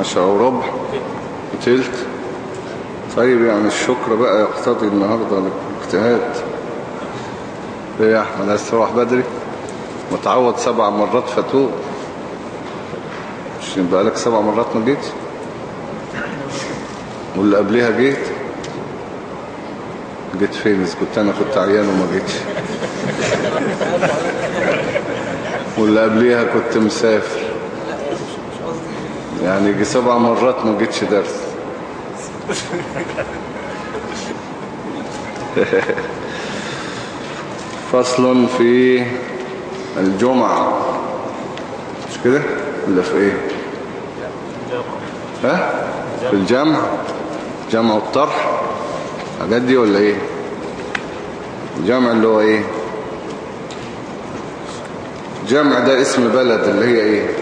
عشرة وربع وتلت. طيب يعني الشكر بقى يقتضي النهاردة الاجتهاد. إيه يا أحمد؟ عايز تروح بدري؟ متعود سبع مرات فتوق. مش يبقى لك سبع مرات ما جيت واللي قبلها جيت. جيت فين؟ إذا كنت أنا كنت عيان وما جيتش. واللي قبليها كنت مسافر. يعني يجي سبع مرات ما جيتش درس. فصل في الجمعة. مش كده؟ ولا في إيه؟ ها؟ في الجمع جمع الطرح. حاجات دي ولا إيه؟ الجمع اللي هو إيه؟ جمع ده اسم بلد اللي هي إيه؟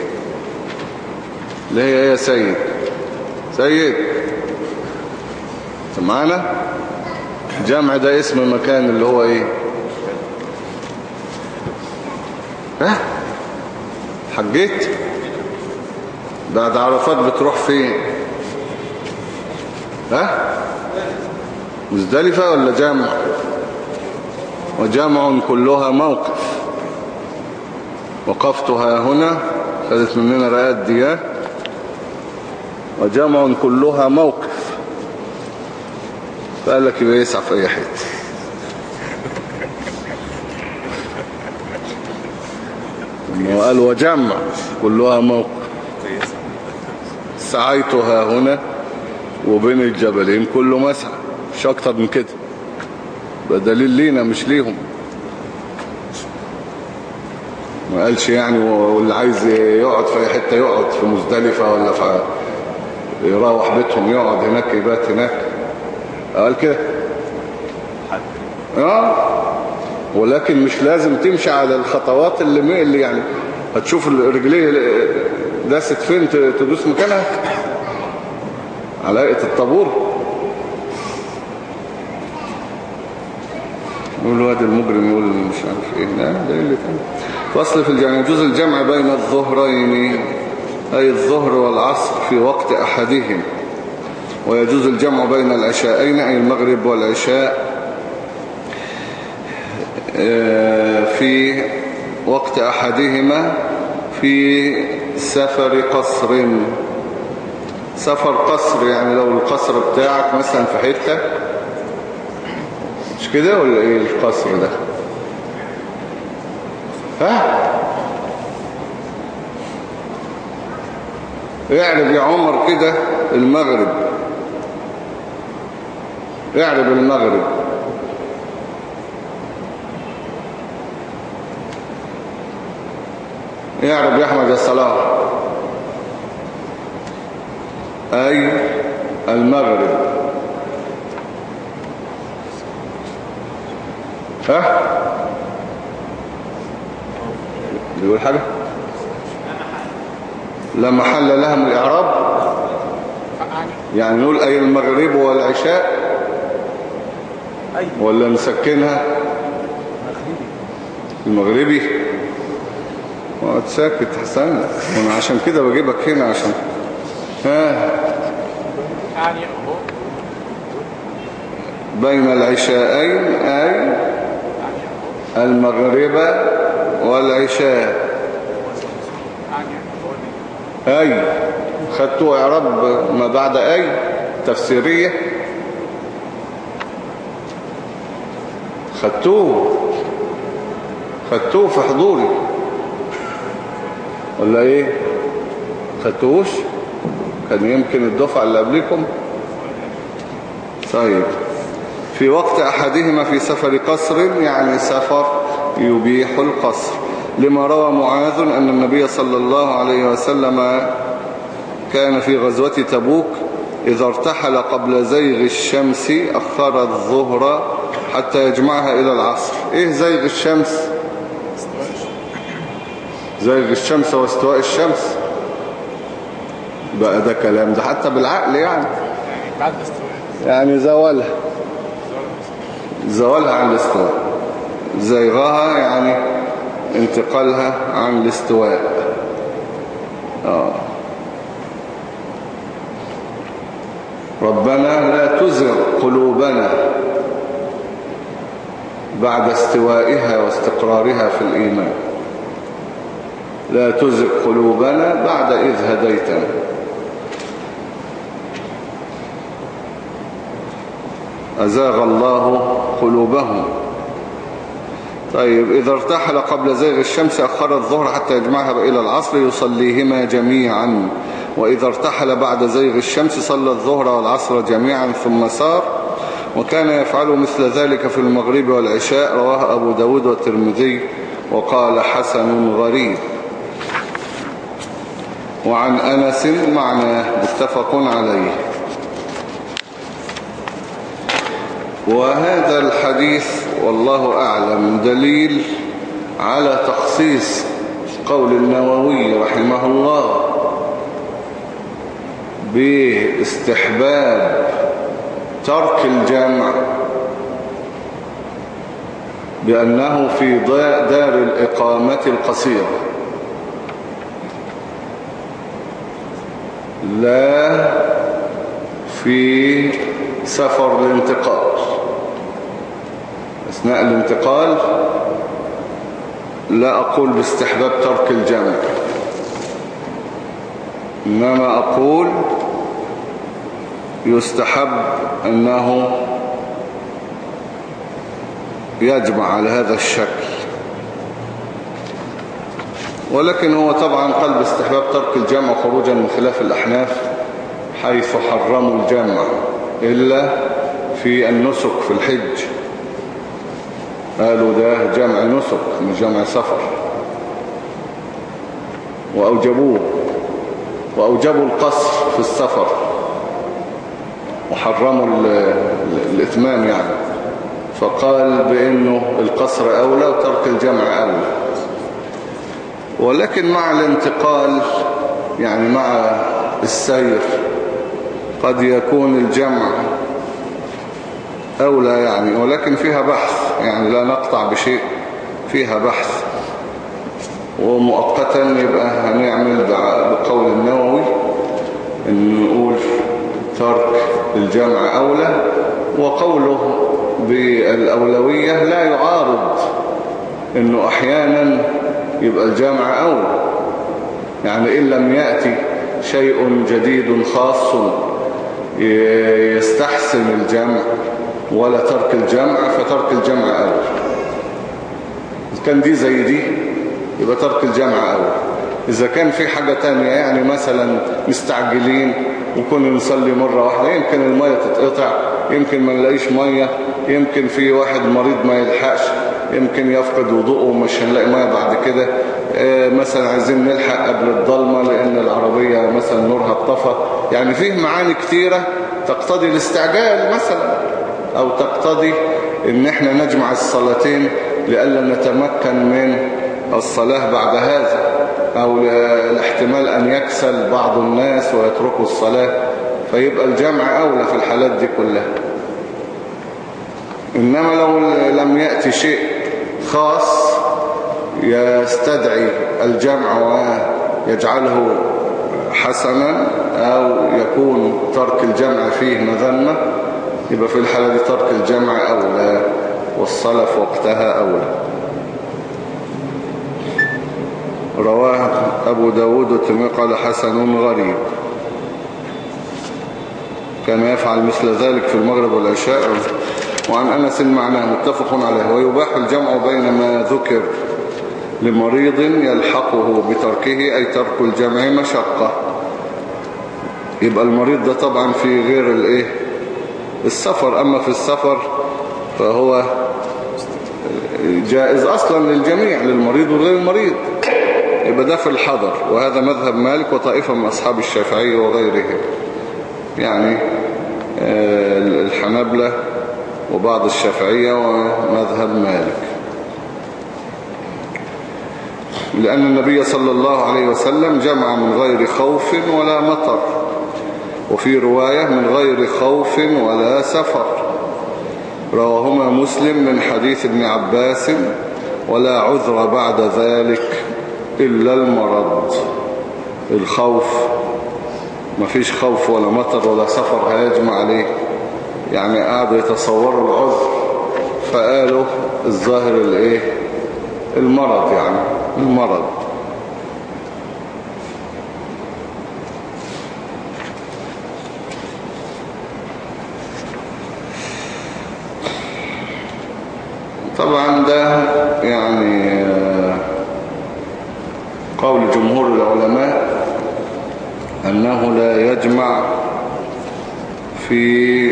اللي هي إيه يا سيد؟ سيد. معانا؟ جمع ده اسم مكان اللي هو إيه؟ ها؟ حجيت؟ بعد عرفات بتروح فين؟ ها؟ مزدلفة ولا جامع وجامع كلها موقف. وقفتها هنا خذت مننا رأيات دي وجامع كلها موقف. فقال لك يبقى يسعى في أي حتة. إنه قال وجمع كلها موقف. سعيتها هنا وبين الجبلين كله مسعى. مش أكتر من كده. بدليل لينا مش ليهم. ما قالش يعني واللي عايز يقعد في أي حتة يقعد في مزدلفة ولا في يروح بيتهم يقعد هناك يبات هناك. قال كده. آه. ولكن مش لازم تمشي على الخطوات اللي, اللي يعني هتشوف الرجليه داست فين تدوس مكانها. على هيئة الطابور. يقول واد المجرم يقول مش عارف إيه لا ده اللي فصل في الجمع يجوز الجمع بين الظهرين. أي الظهر والعصر في وقت أحدهم. ويجوز الجمع بين العشاءين أي المغرب والعشاء في وقت أحدهما في سفر قصر. سفر قصر يعني لو القصر بتاعك مثلا في حتة. مش كده ولا إيه القصر ده؟ ها؟ اعرب يا عمر كده المغرب. اعرب المغرب. اعرب يا احمد الصلاة أي المغرب. ها؟ بيقول حاجة؟ لا محل لها من الإعراب. يعني نقول أي المغرب والعشاء. ولا نسكنها المغربي. اقعد ساكت حسن. وأنا عشان كده بجيبك هنا عشان. ها. بين العشاءين أي المغرب والعشاء. أي؟ خدتوا إعراب ما بعد أي؟ تفسيرية. خدتوه. خدتوه في حضوري. ولا إيه؟ خدتوش كان يمكن الدفعة اللي قبلكم طيب. في وقت أحدهما في سفر قصر يعني سفر يبيح القصر. لما روى معاذ أن النبي صلى الله عليه وسلم كان في غزوة تبوك إذا ارتحل قبل زيغ الشمس أخر الظهر حتى يجمعها إلى العصر. إيه زيغ الشمس؟ زيغ الشمس واستواء الشمس. بقى ده كلام ده حتى بالعقل يعني. يعني زوالها. زوالها عن الاستواء زيغها يعني انتقالها عن الاستواء. آه. ربنا لا تزغ قلوبنا بعد استوائها واستقرارها في الإيمان. لا تزغ قلوبنا بعد إذ هديتنا. أزاغ الله قلوبهم. طيب إذا ارتحل قبل زيغ الشمس أخر الظهر حتى يجمعها إلى العصر يصليهما جميعا. وإذا ارتحل بعد زيغ الشمس صلى الظهر والعصر جميعا ثم سار. وكان يفعل مثل ذلك في المغرب والعشاء رواه أبو داود والترمذي. وقال حسن غريب. وعن أنس معناه متفق عليه. وهذا الحديث والله أعلم. دليل على تخصيص قول النووي رحمه الله باستحباب ترك الجمع بأنه في دار الإقامة القصيرة. لا في سفر الانتقال. أثناء الانتقال لا أقول باستحباب ترك الجمع. إنما أقول يستحب أنه يجمع على هذا الشكل. ولكن هو طبعا قلب استحباب ترك الجمع خروجا من خلاف الأحناف حيث حرموا الجمع إلا في النسك في الحج. قالوا ده جمع نسك مش جمع سفر. وأوجبوه وأوجبوا القصر في السفر. وحرموا الإتمام يعني. فقال بأنه القصر أولى وترك الجمع أولى. ولكن مع الانتقال يعني مع السير قد يكون الجمع أولى يعني. ولكن فيها بحث. يعني لا نقطع بشيء فيها بحث. ومؤقتا يبقى هنعمل بقول النووي إن نقول ترك الجمع أولى وقوله بالأولوية لا يعارض إنه أحيانا يبقى الجمع أولى. يعني إن لم يأتي شيء جديد خاص يستحسن الجمع. ولا ترك الجمع فترك الجمع أول. كان دي زي دي يبقى ترك الجمع أول. إذا كان في حاجة تانية يعني مثلا مستعجلين وكنا نصلي مرة واحدة يمكن المية تتقطع يمكن ما نلاقيش مية يمكن في واحد مريض ما يلحقش يمكن يفقد وضوءه ومش هنلاقي مية بعد كده. آه، مثلا عايزين نلحق قبل الضلمة لأن العربية مثلا نورها اتطفى. يعني فيه معاني كتيرة تقتضي الاستعجال مثلا. أو تقتضي إن إحنا نجمع الصلاتين لألا نتمكن من الصلاة بعد هذا أو الاحتمال أن يكسل بعض الناس ويتركوا الصلاة فيبقى الجمع أولى في الحالات دي كلها. إنما لو لم يأتي شيء خاص يستدعي الجمع ويجعله حسنا أو يكون ترك الجمع فيه مذنة يبقى في الحالة دي ترك الجمع أولى والصلاة في وقتها أولى. رواه أبو داود والترمذي قال حسن غريب. كان يفعل مثل ذلك في المغرب والعشاء. وعن أنس معناه متفق عليه. ويباح الجمع بين ما ذكر لمريض يلحقه بتركه أي ترك الجمع مشقة. يبقى المريض ده طبعا في غير الإيه؟ السفر أما في السفر فهو جائز أصلا للجميع للمريض وغير المريض. يبقى ده في الحضر وهذا مذهب مالك وطائفة من أصحاب الشافعي وغيرهم. يعني آه، الحنبلة وبعض الشافعية ومذهب مالك. لأن النبي صلى الله عليه وسلم جمع من غير خوف ولا مطر. وفي رواية من غير خوف ولا سفر. رواهما مسلم من حديث ابن عباس ولا عذر بعد ذلك إلا المرض. الخوف مفيش خوف ولا مطر ولا سفر هيجمع عليه. يعني قعدوا يتصوروا العذر فقالوا الظاهر الإيه؟ المرض يعني المرض طبعا ده يعني قول جمهور العلماء أنه لا يجمع في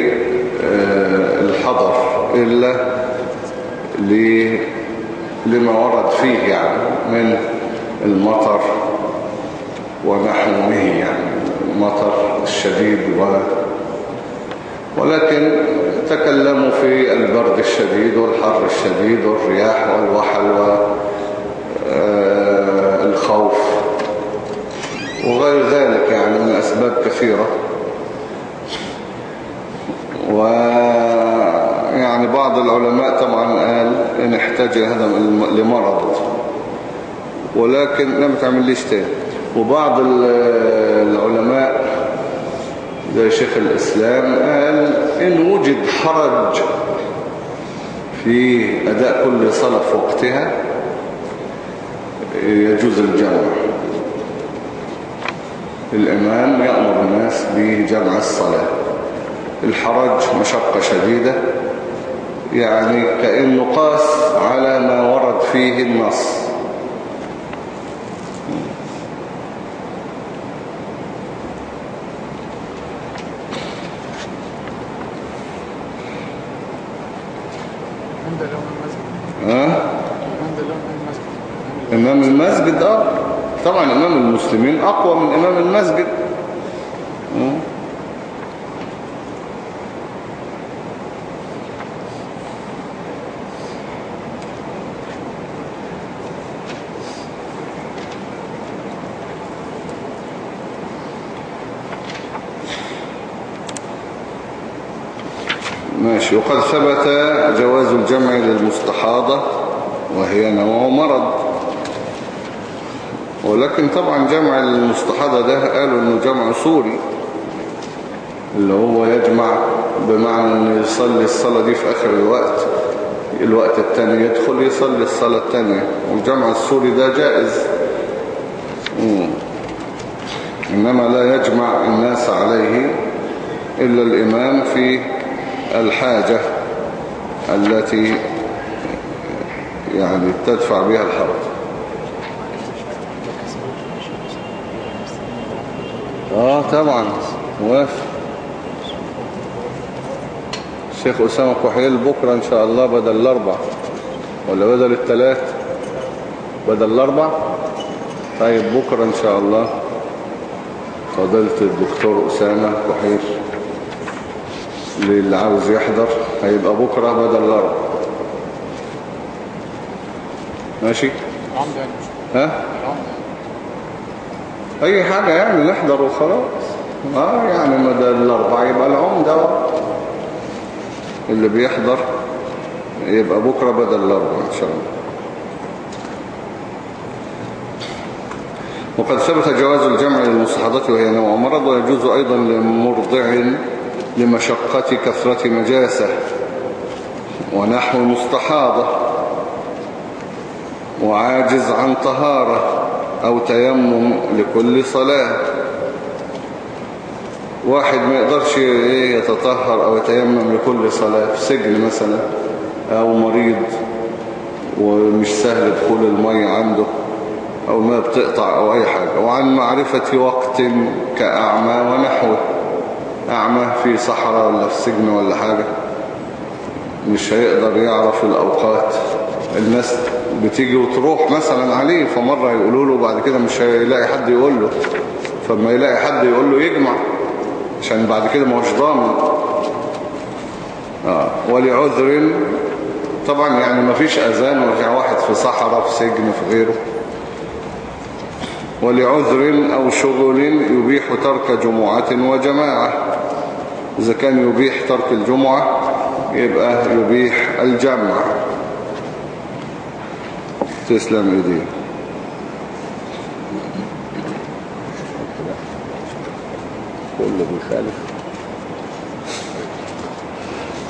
الحضر إلا لما ورد فيه يعني من المطر ونحوه يعني المطر الشديد و ولكن تكلموا في البرد الشديد والحر الشديد والرياح والوحل والخوف وغير ذلك يعني من أسباب كثيرة. ويعني بعض العلماء طبعا قال إن احتاج هذا لمرض ولكن لم تعمليش تاني؟ وبعض العلماء زي شيخ الإسلام قال إن وجد حرج في أداء كل صلاة في وقتها يجوز الجمع الإمام يأمر الناس بجمع الصلاة. الحرج مشقة شديدة يعني كأنه قاس على ما ورد فيه النص. إمام المسجد آه. طبعا إمام المسلمين أقوى من إمام المسجد آه. ماشي وقد ثبت جواز الجمع للمستحاضة وهي نوع مرض. ولكن طبعا جمع المستحاضة ده قالوا إنه جمع صوري اللي هو يجمع بمعنى إنه يصلي الصلاة دي في آخر الوقت الوقت التاني يدخل يصلي الصلاة التانية. والجمع الصوري ده جائز. مم. إنما لا يجمع الناس عليه إلا الإمام في الحاجة التي يعني تدفع بها الحرج. آه طبعا. موافق. الشيخ أسامة كحيل بكرة إن شاء الله بدل الأربع. ولا بدل الثلاث؟ بدل الأربع؟ طيب بكرة إن شاء الله. فضلت الدكتور أسامة كحيل للي عاوز يحضر هيبقى بكرة بدل الأربع ماشي؟ ها؟ أي حاجة يعني نحضر وخلاص. آه يعني مدى الاربع يبقى العمدة اللي بيحضر يبقى بكرة بدل الاربع إن شاء الله. وقد ثبت جواز الجمع للمصحضات وهي نوع مرض ويجوز أيضا لمرضع لمشقة كثرة نجاسة ونحو مستحاضة وعاجز عن طهارة أو تيمم لكل صلاة. واحد ما يقدرش يتطهر أو يتيمم لكل صلاة في سجن مثلا أو مريض ومش سهل دخول المية عنده أو ما بتقطع أو أي حاجة وعن معرفة وقت كأعمى ونحوه. أعمى في صحراء ولا في سجن ولا حاجة. مش هيقدر يعرف الأوقات. الناس بتيجي وتروح مثلا عليه فمرة يقولوا له بعد كده مش هيلاقي حد يقول له. فما يلاقي حد يقول له يجمع عشان بعد كده ما هوش ضامن. آه. ولعذر. طبعا يعني ما فيش أذان واحد في صحراء في سجن في غيره. ولعذر أو شغل يبيح ترك جمعة وجماعة. إذا كان يبيح ترك الجمعة يبقى يبيح الجمع. تسلم ايديه كله بيخالف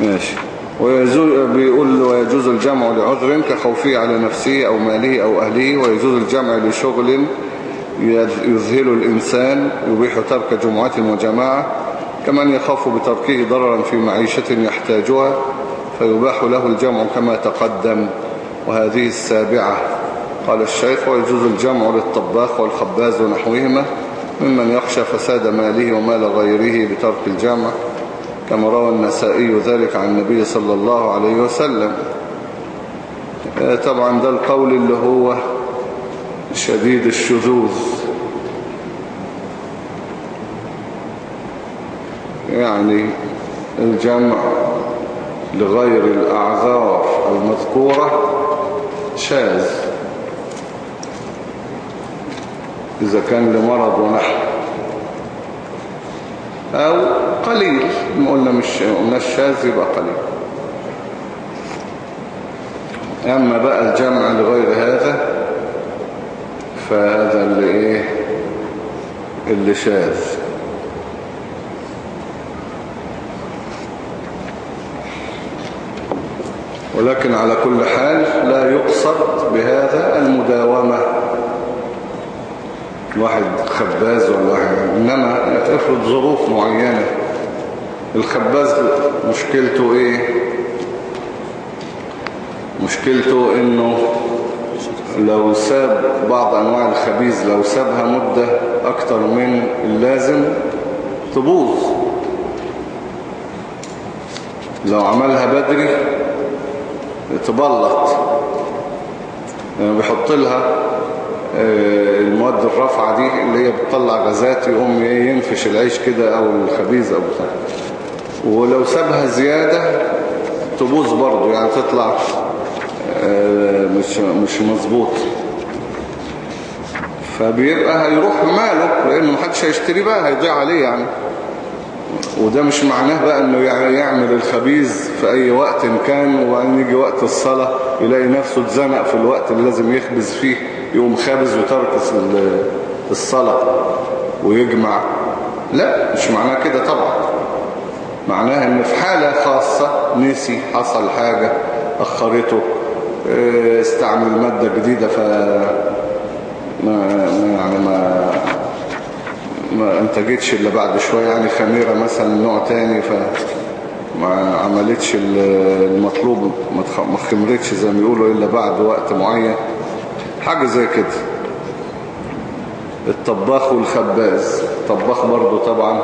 ماشي. ويجوز بيقول ويجوز الجمع لعذر كخوفه على نفسه أو ماله أو أهله ويجوز الجمع لشغل يذهل الإنسان يبيح ترك جمعة وجماعة كمن يخاف بتركه ضررا في معيشة يحتاجها فيباح له الجمع كما تقدم. وهذه السابعة. قال الشيخ ويجوز الجمع للطباخ والخباز ونحوهما ممن يخشى فساد ماله ومال غيره بترك الجمع. كما روى النسائي ذلك عن النبي صلى الله عليه وسلم. آه، طبعا ده القول اللي هو شديد الشذوذ. يعني الجمع لغير الأعذار المذكورة شاذ. إذا كان لمرض ونحو. أو قليل. ما قلنا مش قلنا الشاذ يبقى قليل. أما بقى الجمع لغير هذا فهذا اللي إيه؟ اللي شاذ. ولكن على كل حال لا يقصد بهذا المداومة. واحد خباز ولا واحد إنما افرض ظروف معينة. الخباز مشكلته إيه؟ مشكلته إنه لو ساب بعض أنواع الخبيز لو سابها مدة أكتر من اللازم تبوظ. لو عملها بدري تبلط. يعني بيحط لها آه، المواد الرافعة دي اللي هي بتطلع غازات يقوم ينفش العيش كده أو الخبيز أو بتاع. ولو سابها زيادة تبوظ برضو يعني تطلع آه، مش مش مظبوط. فبيبقى هيروح ماله لأنه محدش هيشتري بقى هيضيع عليه يعني. وده مش معناه بقى إنه يعمل الخبيز في أي وقت كان وأن يجي وقت الصلاة يلاقي نفسه اتزنق في الوقت اللي لازم يخبز فيه يقوم خابز وترك الصلاة ويجمع. لا مش معناه كده طبعا. معناها إن في حالة خاصة نسي حصل حاجة أخرته استعمل مادة جديدة ف ما يعني ما ما انتجتش إلا بعد شوية يعني خميرة مثلا نوع تاني ف ما عملتش المطلوب ما خمرتش زي ما يقولوا إلا بعد وقت معين حاجة زي كده. الطباخ والخباز الطباخ برضو طبعا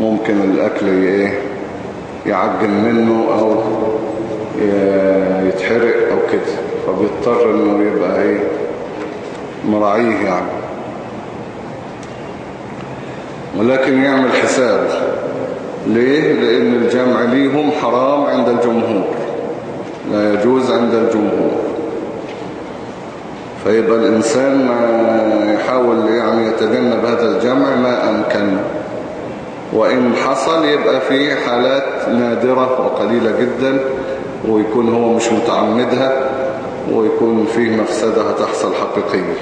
ممكن الأكل إيه يعجن منه أو يتحرق. كده فبيضطر إنه يبقى إيه مراعيه يعني. ولكن يعمل حساب. ليه؟ لأن الجمع ليهم حرام عند الجمهور. لا يجوز عند الجمهور. فيبقى الإنسان ما يحاول يعني يتجنب هذا الجمع ما أمكن. وإن حصل يبقى في حالات نادرة وقليلة جدا. ويكون هو مش متعمدها ويكون فيه مفسدة هتحصل حقيقية.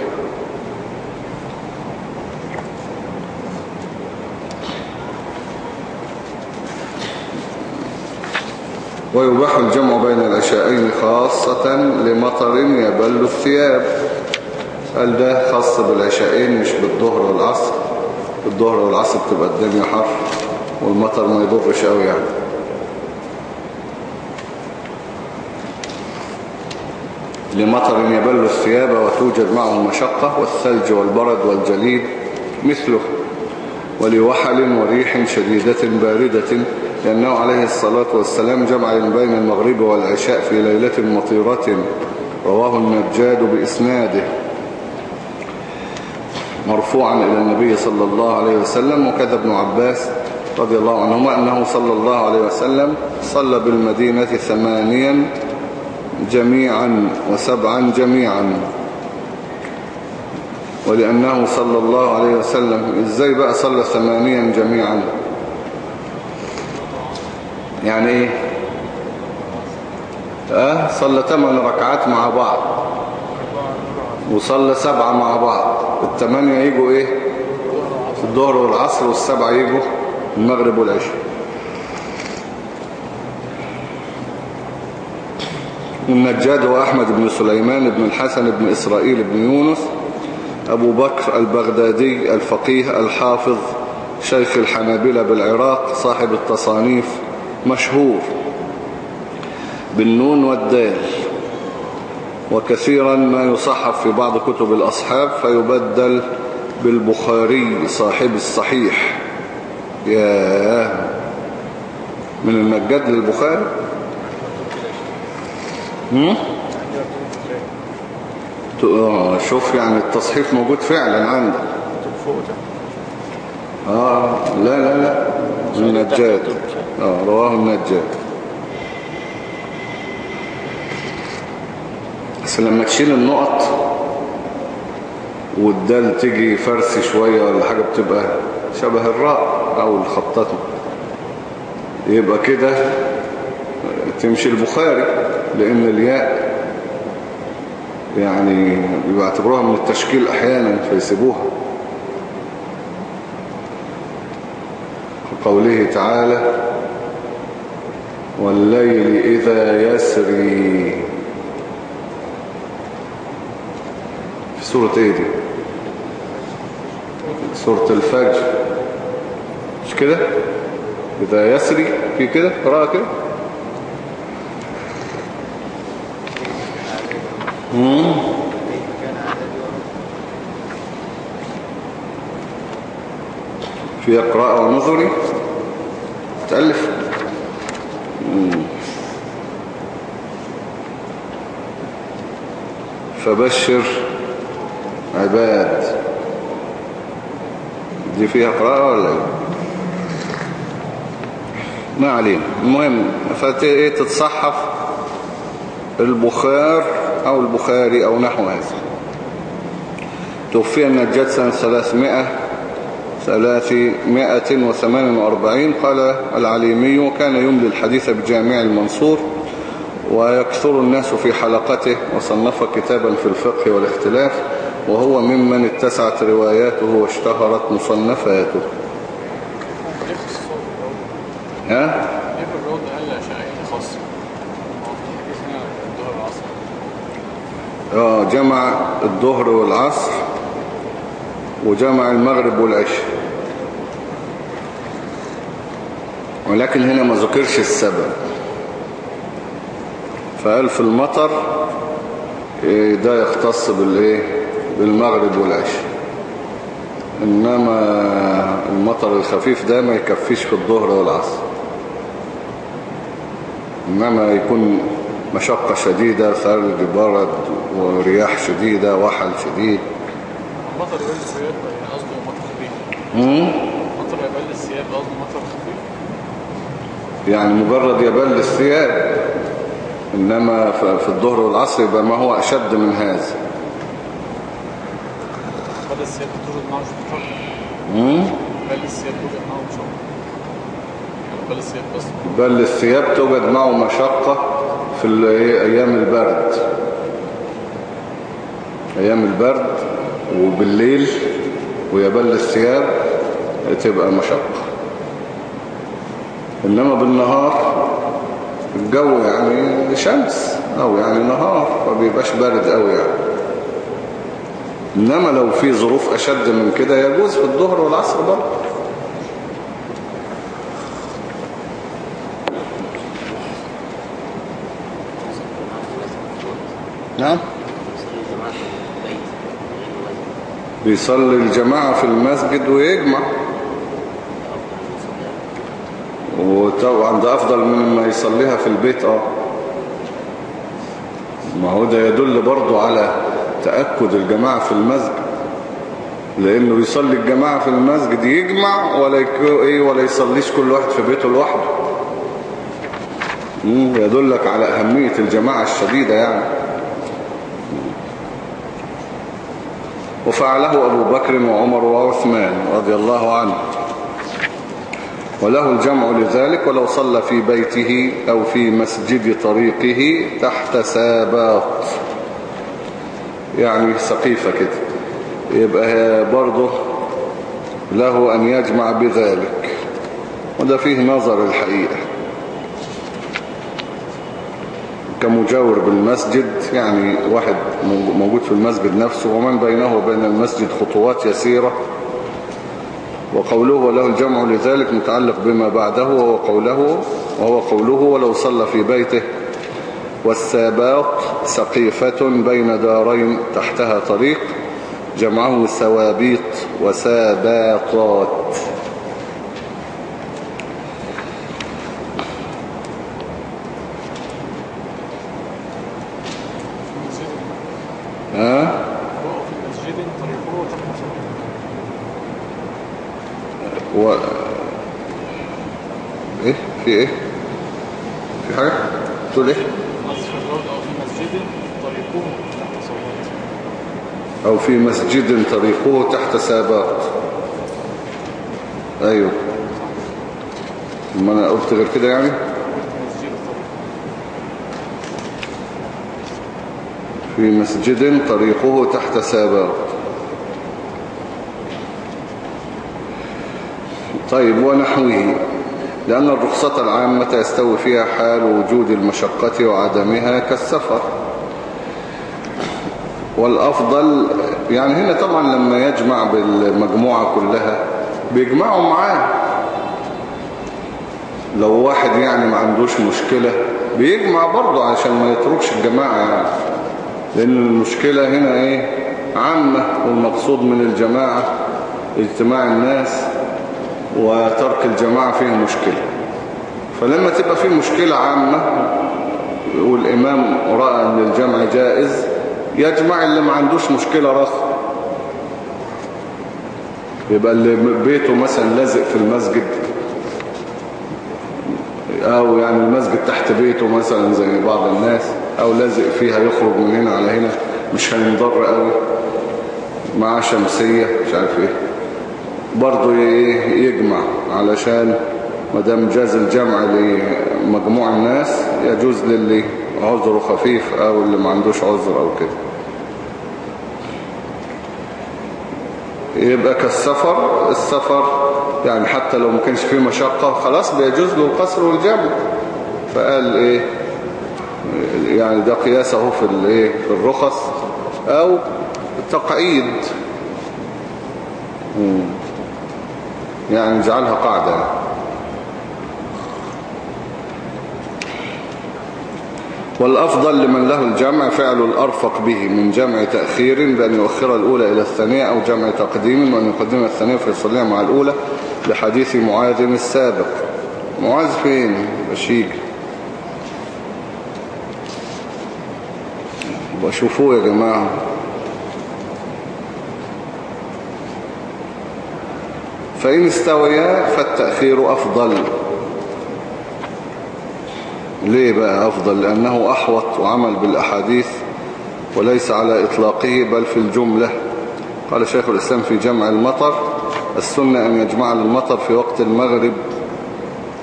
ويباح الجمع بين العشاءين خاصة لمطر يبل الثياب. قال ده خاص بالعشاءين مش بالظهر والعصر؟ الظهر والعصر بتبقى الدنيا حر والمطر ما يضرش قوي يعني. لمطر يبل الثياب وتوجد معه مشقة والثلج والبرد والجليد مثله ولوحل وريح شديدة باردة لأنه عليه الصلاة والسلام جمع بين المغرب والعشاء في ليلة مطيرة رواه النجاد بإسناده. مرفوعا إلى النبي صلى الله عليه وسلم وكذا ابن عباس رضي الله عنهما أنه صلى الله عليه وسلم صلى بالمدينة ثمانيا جميعا وسبعا جميعا. ولأنه صلى الله عليه وسلم إزاي بقى صلى ثمانيا جميعا؟ يعني إيه؟ آه صلى ثمان ركعات مع بعض. وصلى سبعة مع بعض. الثمانية يجوا إيه؟ الظهر والعصر والسبعة يجوا المغرب والعشاء. النجاد وأحمد بن سليمان بن الحسن بن إسرائيل بن يونس أبو بكر البغدادي الفقيه الحافظ شيخ الحنابلة بالعراق صاحب التصانيف مشهور بالنون والدال. وكثيرا ما يصحف في بعض كتب الأصحاب فيبدل بالبخاري صاحب الصحيح. يا من النجاد للبخاري؟ شوف يعني التصحيف موجود فعلا عندك. آه لا لا لا. النجاد آه رواه النجاد بس لما تشيل النقط والدال تيجي فرسي شوية ولا حاجة بتبقى شبه الراء أو الخطات يبقى كده تمشي البخاري. لأن الياء يعني بيعتبروها من التشكيل أحيانا فيسيبوها. قوله تعالى والليل إذا يسري في سورة إيه دي؟ سورة الفجر. مش كده؟ إذا يسري في كده؟ قراءة كده؟ في قراءة ونظري؟ تألف. فبشر عباد. دي فيها قراءة ولا إيه؟ ما علينا. المهم فتتصحف البخار أو البخاري أو نحو هذا. توفي النجاد سنة 300 348 قال العليمي وكان يملي الحديث بجامع المنصور ويكثر الناس في حلقته وصنف كتابا في الفقه والاختلاف وهو ممن اتسعت رواياته واشتهرت مصنفاته ها؟ آه جمع الظهر والعصر وجمع المغرب والعشاء. ولكن هنا ما ذكرش السبب. فقال في المطر ده يختص بالإيه؟ بالمغرب والعشاء. إنما المطر الخفيف ده ما يكفيش في الظهر والعصر. إنما يكون مشقة شديدة ثلج برد ورياح شديدة وحل شديد. المطر يبل السياب قصده مطر خفيف. مم؟ مطر يبل السياب قصده مطر خفيف. يعني مجرد يبل الثياب إنما في الظهر والعصر يبقى ما هو أشد من هذا. بل السياب توجد معه مم؟ بل السياب توجد معه مشقة. يعني بل السياب بس. بل الثياب توجد معه مشقة. في إيه، أيام البرد. أيام البرد وبالليل ويبل الثياب تبقى مشقة إنما بالنهار الجو يعني شمس أو يعني نهار ما بيبقاش بارد قوي يعني. إنما لو في ظروف أشد من كده يجوز في الظهر والعصر برضه. نعم. بيصلي الجماعة في المسجد ويجمع. وطبعا ده أفضل من ما يصليها في البيت آه. ما هو ده يدل برضو على تأكد الجماعة في المسجد. لأنه يصلي الجماعة في المسجد يجمع ولا إيه ولا يصليش كل واحد في بيته لوحده. يدلك على أهمية الجماعة الشديدة يعني. وفعله أبو بكر وعمر وعثمان رضي الله عنه. وله الجمع لذلك ولو صلى في بيته أو في مسجد طريقه تحت ساباط. يعني سقيفة كده. يبقى برضه له أن يجمع بذلك. وده فيه نظر الحقيقة. كمجاور بالمسجد يعني واحد موجود في المسجد نفسه ومن بينه وبين المسجد خطوات يسيرة وقوله وله الجمع لذلك متعلق بما بعده وهو قوله وهو قوله ولو صلى في بيته والساباط سقيفة بين دارين تحتها طريق جمعه سوابيط وساباطات ها وقف في مسجد طريقه تحت و... إيه؟ في إيه؟ في حاجة؟ تقول إيه؟ أو في مسجد طريقه تحت أو في مسجد طريقه تحت سابات أيوه. ما أنا قلت غير كده يعني؟ في مسجد طريقه تحت سابات طيب ونحوه لأن الرخصة العامة يستوي فيها حال وجود المشقة وعدمها كالسفر. والأفضل يعني هنا طبعا لما يجمع بالمجموعة كلها بيجمعوا معاه. لو واحد يعني ما عندوش مشكلة بيجمع برضه عشان ما يتركش الجماعة يعني. لأن المشكلة هنا إيه؟ عامة والمقصود من الجماعة اجتماع الناس. وترك الجماعة فيه مشكلة. فلما تبقى فيه مشكلة عامة والإمام رأى أن الجمع جائز يجمع اللي ما عندوش مشكلة رخ يبقى اللي بيته مثلا لازق في المسجد أو يعني المسجد تحت بيته مثلا زي بعض الناس أو لازق فيها يخرج من هنا على هنا مش هينضر قوي معاه شمسية مش عارف إيه. برضه ي- يجمع علشان مدام جاز الجمع لمجموع الناس يجوز للي عذره خفيف أو اللي ما عندوش عذر أو كده. يبقى كالسفر السفر يعني حتى لو ما كانش فيه مشقة خلاص بيجوز له القصر والجمع. فقال إيه؟ يعني ده قياسه في الايه في الرخص أو التقعيد. مم. يعني نجعلها قاعدة. والأفضل لمن له الجمع فعل الأرفق به من جمع تأخير بأن يؤخر الأولى إلى الثانية أو جمع تقديم وأن يقدم الثانية فيصليها مع الأولى لحديث معاذ السابق. معاذ فين؟ بشيج بشوفوه يا جماعة. فإن استويا فالتأخير أفضل. ليه بقى أفضل؟ لأنه أحوط وعمل بالأحاديث وليس على إطلاقه بل في الجملة. قال شيخ الإسلام في جمع المطر السنة أن يجمع المطر في وقت المغرب.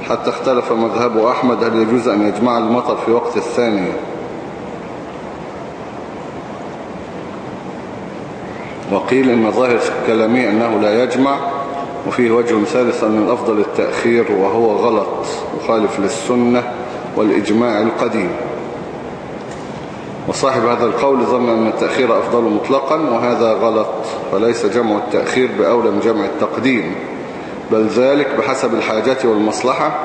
حتى اختلف مذهب أحمد هل يجوز أن يجمع المطر في وقت الثانية وقيل إن ظاهر كلامي أنه لا يجمع. وفيه وجه ثالث أن الأفضل التأخير وهو غلط مخالف للسنة والإجماع القديم. وصاحب هذا القول ظن أن التأخير أفضل مطلقا وهذا غلط فليس جمع التأخير بأولى من جمع التقديم. بل ذلك بحسب الحاجة والمصلحة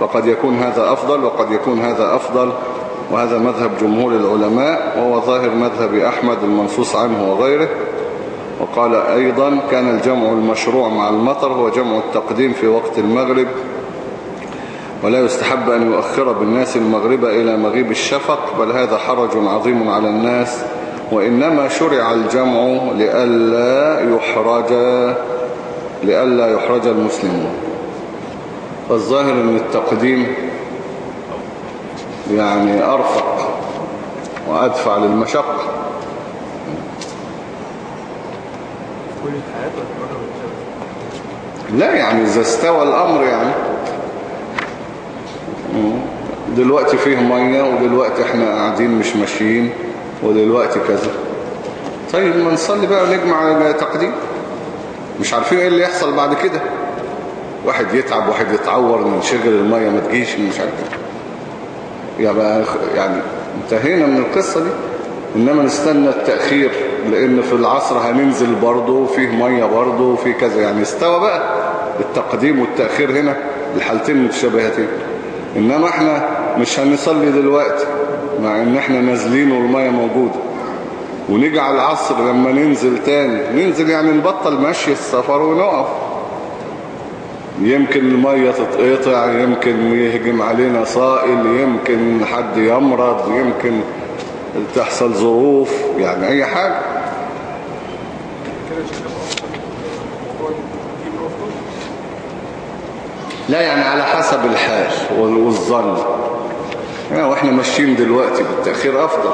فقد يكون هذا أفضل وقد يكون هذا أفضل وهذا مذهب جمهور العلماء وهو ظاهر مذهب أحمد المنصوص عنه وغيره. وقال أيضا كان الجمع المشروع مع المطر هو جمع التقديم في وقت المغرب ولا يستحب أن يؤخر بالناس المغرب إلى مغيب الشفق بل هذا حرج عظيم على الناس وإنما شرع الجمع لئلا يحرج لئلا يحرج المسلمون. فالظاهر أن التقديم يعني أرفق وأدفع للمشقة. لا يعني إذا استوى الأمر يعني. دلوقتي فيه مية ودلوقتي إحنا قاعدين مش ماشيين ودلوقتي كذا. طيب ما نصلي بقى ونجمع تقديم. مش عارفين إيه اللي يحصل بعد كده. واحد يتعب واحد يتعور من شجر المية ما تجيش مش عارف. يبقى يعني انتهينا من القصة دي. إنما نستنى التأخير. لأن في العصر هننزل برضه وفيه مية برضه وفيه كذا. يعني استوى بقى التقديم والتأخير هنا الحالتين متشابهتين. إنما إحنا مش هنصلي دلوقتي مع إن إحنا نازلين والمية موجودة. ونيجي على العصر لما ننزل تاني. ننزل يعني نبطل مشي السفر ونقف. يمكن المية تتقطع يمكن يهجم علينا صائل يمكن حد يمرض يمكن تحصل ظروف يعني أي حاجة كده يا شيخ أفضل موضوع التقديم أفضل لا يعني على حسب الحال وال- والظن. يعني وإحنا ماشيين دلوقتي بالتأخير أفضل.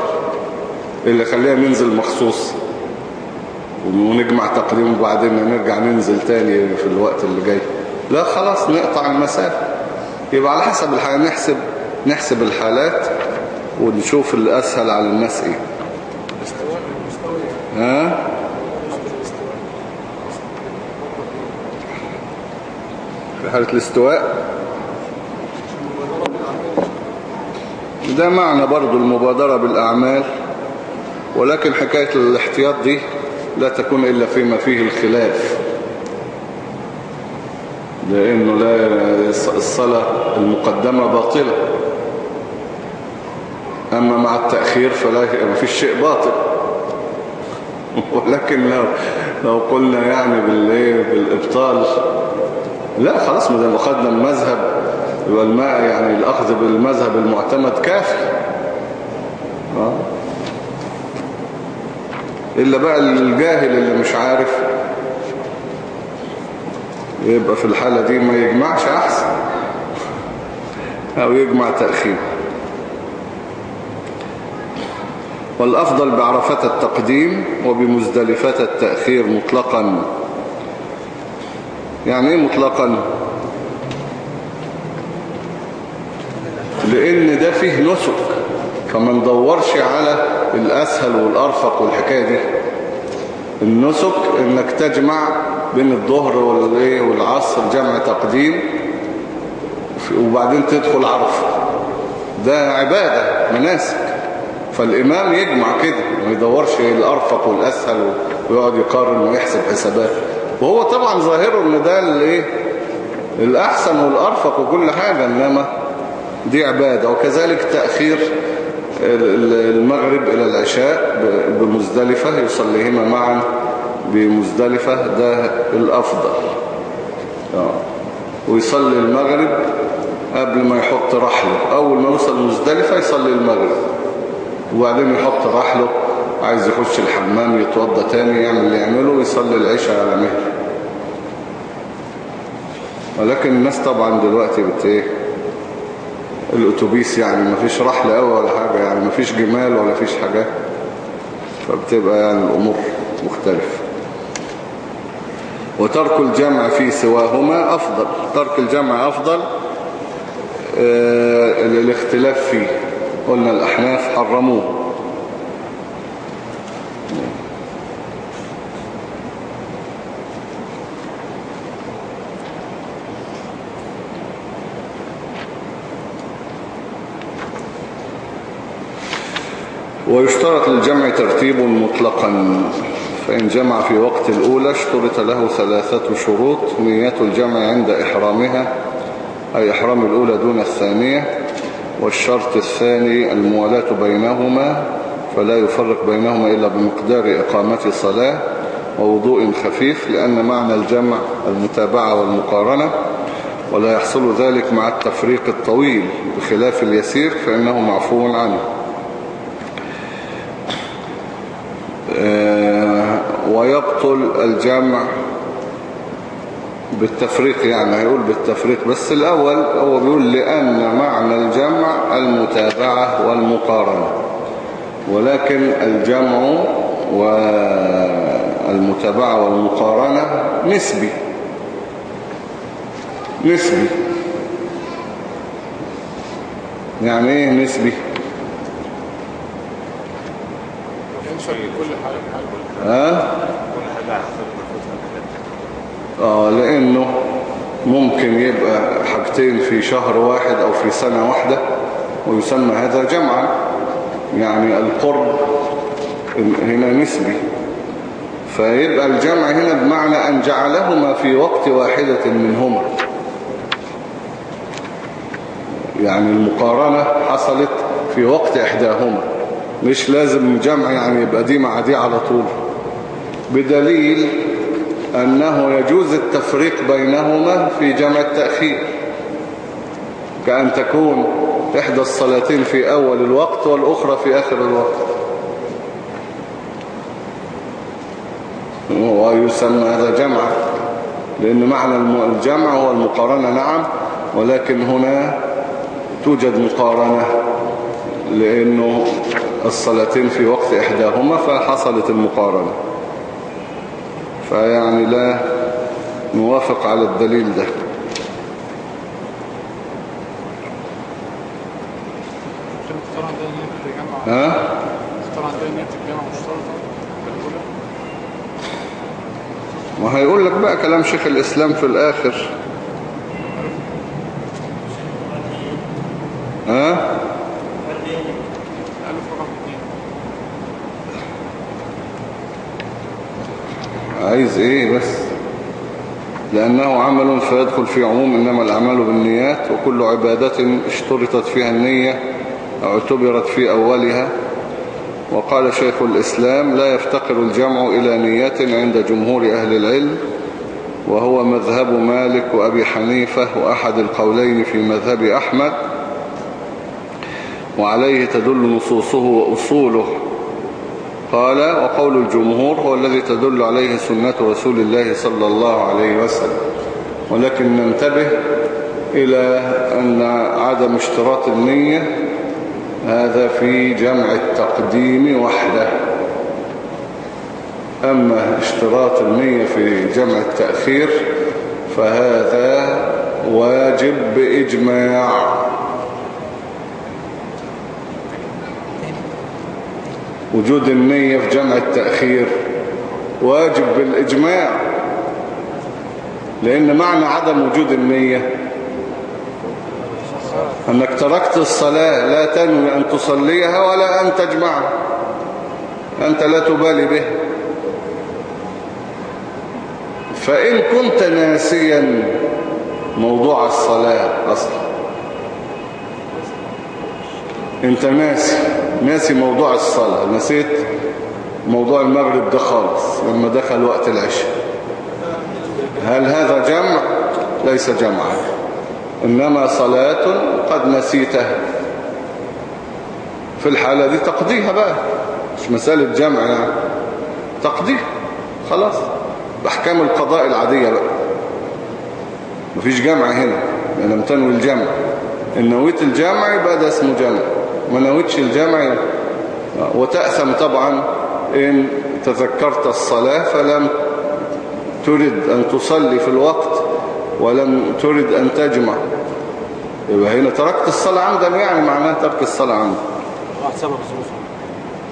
اللي خلينا ننزل مخصوص ونجمع تقديم وبعدين نرجع ننزل تاني في الوقت اللي جاي. لا خلاص نقطع المسافة. يبقى على حسب الحال نحسب نحسب الحالات ونشوف الأسهل على الناس إيه ها؟ في حالة الاستواء. ده معنى برضو المبادرة بالأعمال ولكن حكاية الاحتياط دي لا تكون إلا فيما فيه الخلاف. لأنه لا الصلاة المقدمة باطلة. أما مع التأخير فلا ما فيش شيء باطل. ولكن لو لو قلنا يعني بالإيه بالإبطال لا خلاص ما دام أخذنا المذهب يبقى يعني الأخذ بالمذهب المعتمد كافي. آه. إلا بقى الجاهل اللي مش عارف يبقى في الحالة دي ما يجمعش أحسن أو يجمع تأخير. والأفضل بعرفة التقديم وبمزدلفة التأخير مطلقا. يعني إيه مطلقا. لأن ده فيه نسك فما ندورش على الأسهل والأرفق والحكاية دي. النسك إنك تجمع بين الظهر والعصر جمع تقديم وبعدين تدخل عرفة ده عبادة مناسك. فالإمام يجمع كده ما يدورش الأرفق والأسهل ويقعد يقارن ويحسب حسابات وهو طبعا ظاهره إن ده الايه الأحسن والأرفق وكل حاجة إنما دي عبادة. وكذلك تأخير المغرب إلى العشاء بمزدلفة يصليهما معا بمزدلفة ده الأفضل. ويصلي المغرب قبل ما يحط رحله. أول ما يوصل مزدلفة يصلي المغرب. وبعدين يحط رحله عايز يخش الحمام يتوضى تاني يعمل اللي يعمله ويصلي العشاء على مهل ولكن الناس طبعا دلوقتي بت إيه؟ الأتوبيس يعني ما فيش رحلة قوي ولا حاجة يعني ما فيش جمال ولا فيش حاجات فبتبقى يعني الأمور مختلفة. وترك الجمع في سواهما أفضل. ترك الجمع أفضل آه الاختلاف فيه. قلنا الأحناف حرموه. ويشترط للجمع ترتيب مطلقا فإن جمع في وقت الأولى اشترط له ثلاثة شروط نية الجمع عند إحرامها أي إحرام الأولى دون الثانية والشرط الثاني الموالاة بينهما فلا يفرق بينهما إلا بمقدار إقامة صلاة ووضوء خفيف لأن معنى الجمع المتابعة والمقارنة ولا يحصل ذلك مع التفريق الطويل بخلاف اليسير فإنه معفو عنه. ويبطل الجمع بالتفريق يعني هيقول بالتفريق بس الأول هو بيقول لأن معنى الجمع المتابعة والمقارنة ولكن الجمع والمتابعة والمقارنة نسبي نسبي. يعني إيه نسبي؟ كل حاجة ها؟ آه لأنه ممكن يبقى حاجتين في شهر واحد أو في سنة واحدة ويسمى هذا جمعا. يعني القرب هنا نسبي. فيبقى الجمع هنا بمعنى أن جعلهما في وقت واحدة منهما. يعني المقارنة حصلت في وقت إحداهما. مش لازم جمع يعني يبقى دي مع دي على طول. بدليل أنه يجوز التفريق بينهما في جمع التأخير. كأن تكون إحدى الصلاتين في أول الوقت والأخرى في آخر الوقت. ويسمى هذا جمع لأن معنى الجمع هو المقارنة نعم ولكن هنا توجد مقارنة لأنه الصلاتين في وقت إحداهما فحصلت المقارنة. فيعني لا نوافق على الدليل ده. ها؟ وهيقول لك بقى كلام شيخ الإسلام في الآخر. ها؟ عايز إيه بس؟ لأنه عمل فيدخل في عموم إنما الأعمال بالنيات وكل عبادة اشترطت فيها النية أو اعتبرت في أولها. وقال شيخ الإسلام لا يفتقر الجمع إلى نية عند جمهور أهل العلم وهو مذهب مالك وأبي حنيفة وأحد القولين في مذهب أحمد وعليه تدل نصوصه وأصوله. قال وقول الجمهور هو الذي تدل عليه سنة رسول الله صلى الله عليه وسلم. ولكن ننتبه إلى أن عدم اشتراط النية هذا في جمع التقديم وحده. أما اشتراط النية في جمع التأخير فهذا واجب بإجماع. وجود النية في جمع التأخير واجب بالإجماع لأن معنى عدم وجود النية أنك تركت الصلاة لا تنوي أن تصليها ولا أن تجمعها أنت لا تبالي به. فإن كنت ناسيا موضوع الصلاة أصلا. أنت ناسي. ناسي موضوع الصلاة. نسيت موضوع المغرب ده خالص لما دخل وقت العشاء. هل هذا جمع؟ ليس جمعا. إنما صلاة قد نسيتها. في الحالة دي تقضيها بقى. مش مسألة جمع يعني. تقضيها خلاص. بأحكام القضاء العادية بقى. مفيش جمع هنا. لم تنوي الجمع. إن نويت الجمع يبقى ده اسمه جمع. ما نويتش الجمع. وتأثم طبعا إن تذكرت الصلاة فلم ترد أن تصلي في الوقت ولم ترد أن تجمع. يبقى هنا تركت الصلاة عمدا يعني معناها ترك الصلاة عمدا؟ واحد سبب ظروفها.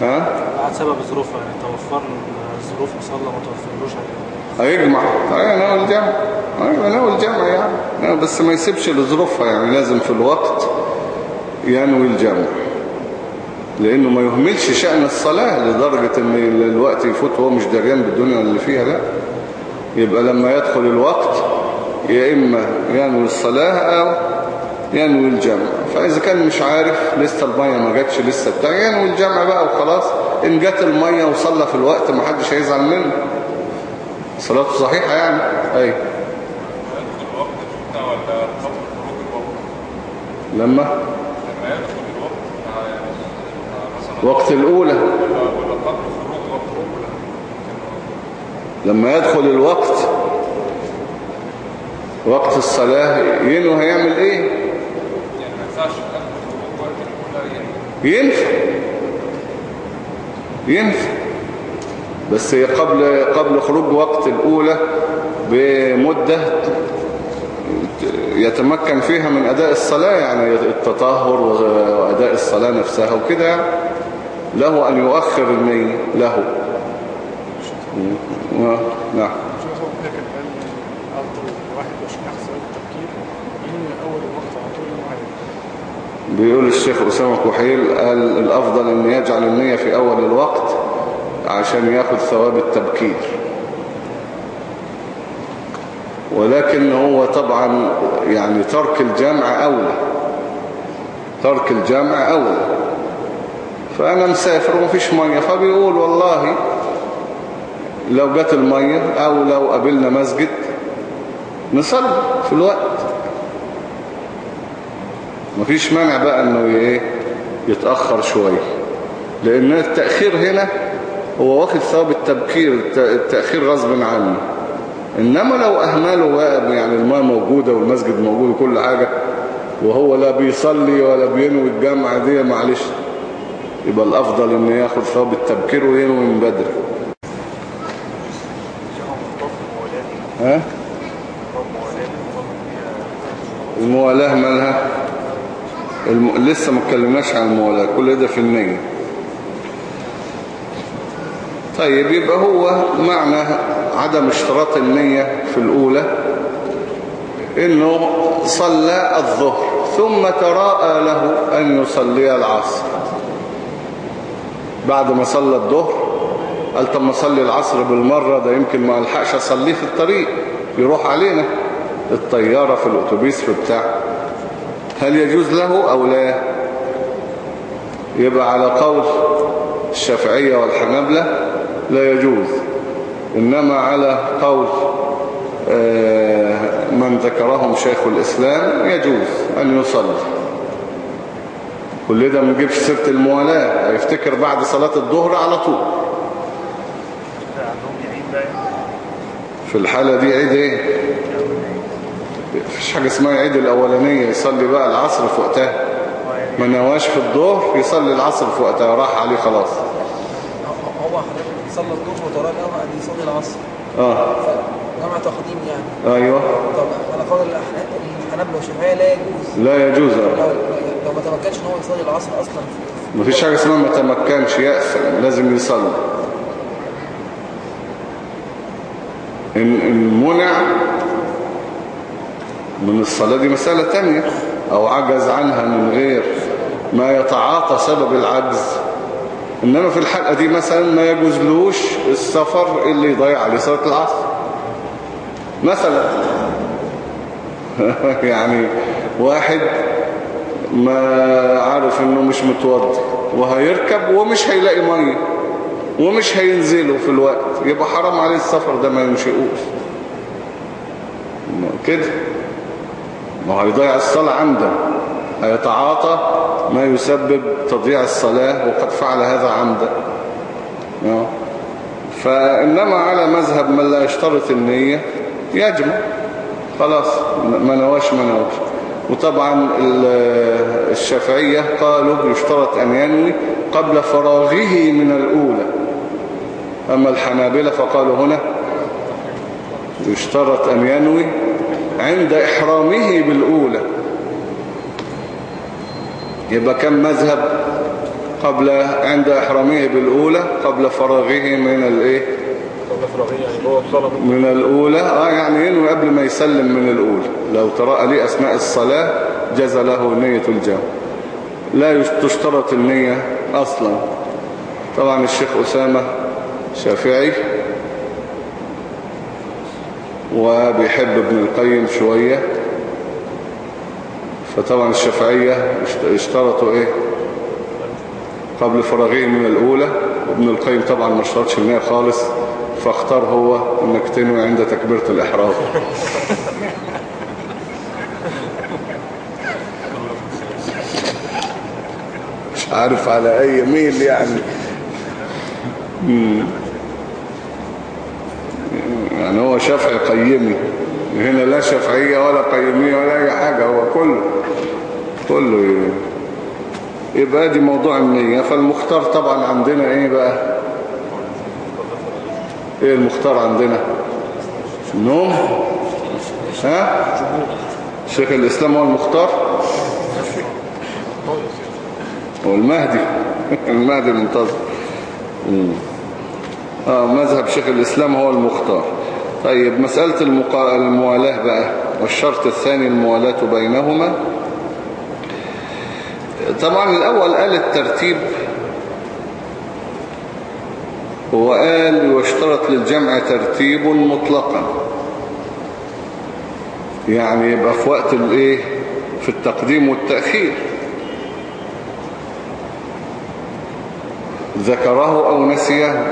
ها؟ واحد سبب ظروفها يعني توفر الظروف وصلى ما توفرلوش هيجمع طيب ناوي الجمع. أيوه ناوي الجمع يعني. ناوي بس ما يسيبش لظروفها يعني لازم في الوقت ينوي الجمع. لأنه ما يهملش شأن الصلاة لدرجة إن الوقت يفوت وهو مش دريان بالدنيا اللي فيها لا. يبقى لما يدخل الوقت يا إما ينوي الصلاة أو ينوي الجمع. فإذا كان مش عارف لسه المية ما جاتش لسه بتاع ينوي الجمع بقى وخلاص. إن جات المية وصلى في الوقت ما حدش هيزعل منه. صلاته صحيحة يعني؟ الوقت؟ لما لما يدخل الوقت بتاع يعني بتاع مثلا وقت الأولى. لما يدخل الوقت وقت الصلاة ينوي هيعمل إيه؟ ينفع ينفع بس قبل قبل خروج وقت الأولى بمدة يتمكن فيها من أداء الصلاة يعني التطهر وأداء الصلاة نفسها وكده يعني. له أن يؤخر النية له. نعم. طول المعين بيقول الشيخ أسامة كحيل قال الأفضل أن يجعل النية في أول الوقت عشان ياخد ثواب التبكير. ولكن هو طبعا يعني ترك الجمع أولى. ترك الجمع أولى. فأنا مسافر ومفيش مية. فبيقول والله لو جت المية أو لو قابلنا مسجد نصلي في الوقت. مفيش مانع بقى إنه إيه يتأخر شوية. لأن التأخير هنا هو واخد ثواب التبكير الت- التأخير غصب عنه. إنما لو اهمله بقى يعني الماء موجودة والمسجد موجود وكل حاجة وهو لا بيصلي ولا بينوي الجامعة دي معلش. يبقى الأفضل إنه ياخد ثواب التبكير وينوي من بدري. ها؟ الموالاة مالها؟ الم... لسه ما اتكلمناش عن الموالاة كل ده في النية طيب يبقى هو معنى عدم اشتراط النية في الأولى إنه صلى الظهر ثم تراءى له أن يصلي العصر. بعد ما صلى الظهر قال طب ما اصلي العصر بالمرة ده يمكن ما ألحقش أصليه في الطريق. يروح علينا. الطيارة في الأتوبيس في بتاع. هل يجوز له أو لا؟ يبقى على قول الشافعية والحنابلة لا يجوز. إنما على قول آه، من ذكرهم شيخ الإسلام يجوز أن يصلي. كل ده ما نجيبش سيرة الموالاة. هيفتكر بعد صلاة الظهر على طول. في الحالة دي عيد إيه؟ مفيش حاجة اسمها عيد الأولانية. يصلي بقى العصر في وقتها. ما نواش في الظهر يصلي العصر في وقتها. راح عليه خلاص. هو حضرتك صلى الظهر وتراجع قاعد يصلي العصر. آه. جمع تقديم يعني. أيوه. طب على قول الحنابلة والشافعية لا يجوز. لا يجوز. آه. لو ما تمكنش إن هو يصلي العصر أصلا. في- مفيش حاجة اسمها ما تمكنش يأثم لازم يصلي. إن إن منع من الصلاة دي مسألة تانية أو عجز عنها من غير ما يتعاطى سبب العجز. إنما في الحلقة دي مثلا ما يجوزلوش السفر اللي يضيع عليه صلاة العصر. مثلا. يعني واحد ما عارف إنه مش متوضي. وهيركب ومش هيلاقي ميه ومش هينزله في الوقت. يبقى حرام عليه السفر ده ما ينشئوش. كده. ما هيضيع الصلاة عمدا. هيتعاطى ما يسبب تضييع الصلاة وقد فعل هذا عمدا. آه. فإنما على مذهب من لا يشترط النية يجمع. خلاص. ما نواش ما نواش. وطبعا ال- الشافعية قالوا يشترط أن ينوي قبل فراغه من الأولى. أما الحنابلة فقالوا هنا يشترط أن ينوي عند إحرامه بالأولى. يبقى كم مذهب قبل عند إحرامه بالأولى قبل فراغه من الإيه؟ من الأولى آه يعني ينوي قبل ما يسلم من الأولى. لو ترى لي أثناء الصلاة جاز له نية الجمع. لا تشترط النية أصلا. طبعا الشيخ أسامة شافعي وبيحب ابن القيم شوية. فطبعا الشافعية اشت- اشترطوا إيه؟ قبل فراغه من الأولى. وابن القيم طبعا ما اشترطش النية خالص. فاختار هو إنك تنوي عند تكبيرة الإحرام مش عارف على أي ميل يعني. يعني هو شافعي قيمي. هنا لا شافعية ولا قيمية ولا أي حاجة هو كله كله يبقى دي موضوع النية. فالمختار طبعا عندنا إيه بقى؟ إيه المختار عندنا؟ النوم. ها؟ شيخ الإسلام هو المختار؟ هو المهدي. المهدي المنتظر. آه مذهب شيخ الإسلام هو المختار. طيب مسألة المقا... الموالاة بقى والشرط الثاني الموالاة بينهما. طبعا الأول قال الترتيب وقال واشترط للجمع ترتيب مطلقا. يعني يبقى في وقت الايه؟ في التقديم والتأخير. ذكره أو نسيه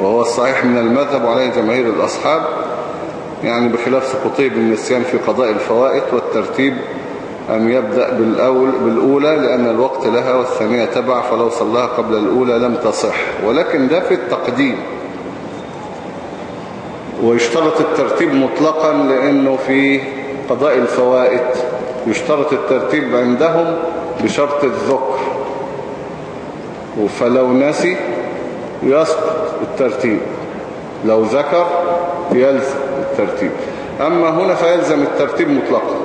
وهو الصحيح من المذهب وعليه جماهير الأصحاب يعني بخلاف سقطيه بالنسيان في قضاء الفوائد والترتيب أن يبدأ بالأول بالأولى لأن الوقت لها والثانية تبع فلو صلاها قبل الأولى لم تصح. ولكن ده في التقديم. ويشترط الترتيب مطلقا لأنه في قضاء الفوائد. يشترط الترتيب عندهم بشرط الذكر. فلو نسي يسقط الترتيب. لو ذكر يلزم الترتيب. أما هنا فيلزم الترتيب مطلقا.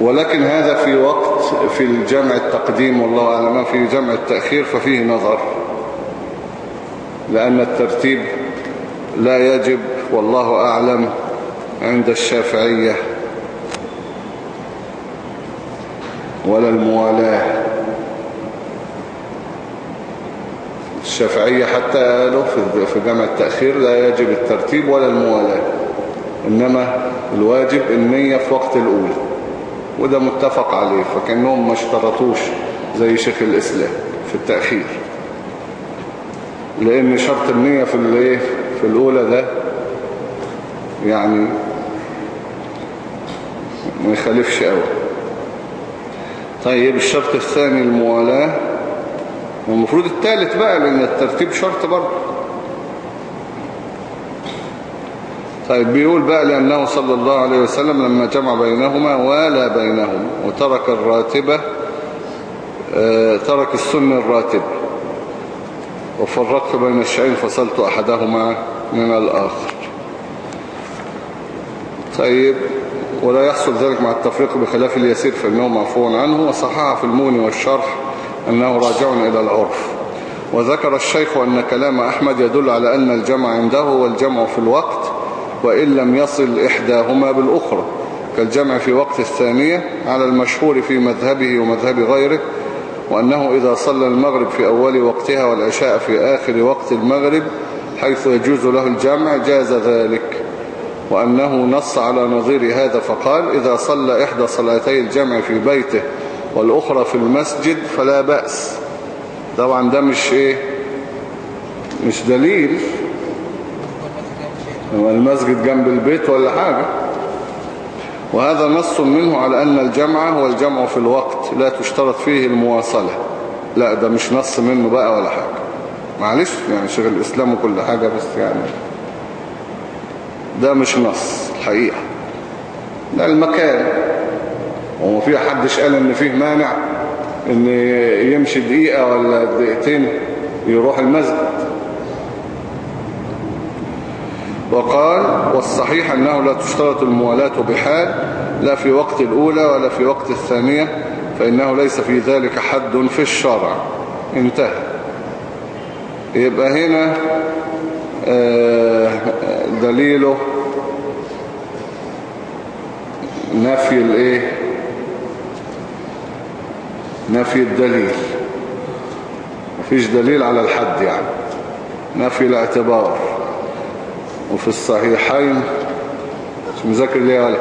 ولكن هذا في وقت في الجمع التقديم والله أعلم في جمع التأخير ففيه نظر. لأن الترتيب لا يجب والله أعلم عند الشافعية ولا الموالاة. الشافعية حتى قالوا في جمع التأخير لا يجب الترتيب ولا الموالاة إنما الواجب النية في وقت الأولى. وده متفق عليه فكأنهم ما اشترطوش زي شيخ الإسلام في التأخير. لأن شرط النية في الايه في الأولى ده يعني ما يخالفش قوي طيب الشرط الثاني الموالاة والمفروض الثالث بقى لأن الترتيب شرط برضه. طيب بيقول بقى لأنه صلى الله عليه وسلم لما جمع بينهما ولا بينهم وترك الراتبة آه، ترك السنة الراتبة وفرقت بين الشيئين فصلت أحدهما من الآخر. طيب ولا يحصل ذلك مع التفريق بخلاف اليسير فإنه معفو عنه وصححه في الموني والشرح أنه راجع إلى العرف. وذكر الشيخ أن كلام أحمد يدل على أن الجمع عنده هو الجمع في الوقت وإن لم يصل إحداهما بالأخرى كالجمع في وقت الثانية على المشهور في مذهبه ومذهب غيره وأنه إذا صلى المغرب في أول وقتها والعشاء في آخر وقت المغرب حيث يجوز له الجمع جاز ذلك. وأنه نص على نظير هذا فقال إذا صلى إحدى صلاتي الجمع في بيته والأخرى في المسجد فلا بأس. طبعا ده مش إيه؟ مش دليل. هو المسجد جنب البيت ولا حاجة؟ وهذا نص منه على أن الجمع هو الجمع في الوقت لا تشترط فيه المواصلة. لا ده مش نص منه بقى ولا حاجة. معلش يعني شغل الإسلام وكل حاجة بس يعني ده مش نص الحقيقة. ده المكان. وما في حدش قال إن فيه مانع إن يمشي دقيقة ولا دقيقتين يروح المسجد. وقال والصحيح أنه لا تشترط الموالاة بحال لا في وقت الأولى ولا في وقت الثانية فإنه ليس في ذلك حد في الشرع. انتهى. يبقى هنا آه، دليله نفي الإيه؟ نفي الدليل. مفيش دليل على الحد يعني. نفي الاعتبار. وفي الصحيحين مش مذاكر ليه ولا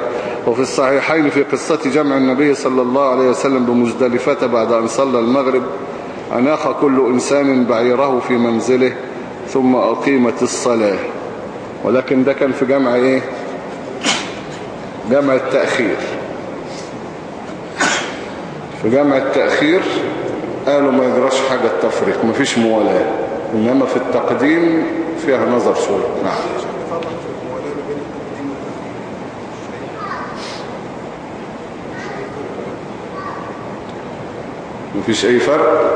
وفي الصحيحين في قصة جمع النبي صلى الله عليه وسلم بمزدلفة بعد أن صلى المغرب أناخ كل إنسان بعيره في منزله ثم أقيمت الصلاة. ولكن ده كان في جمع إيه؟ جمع التأخير. في جمع التأخير قالوا ما يجراش حاجة التفريق مفيش موالاة إنما في التقديم فيها نظر شوية. نعم. مفيش أي فرق.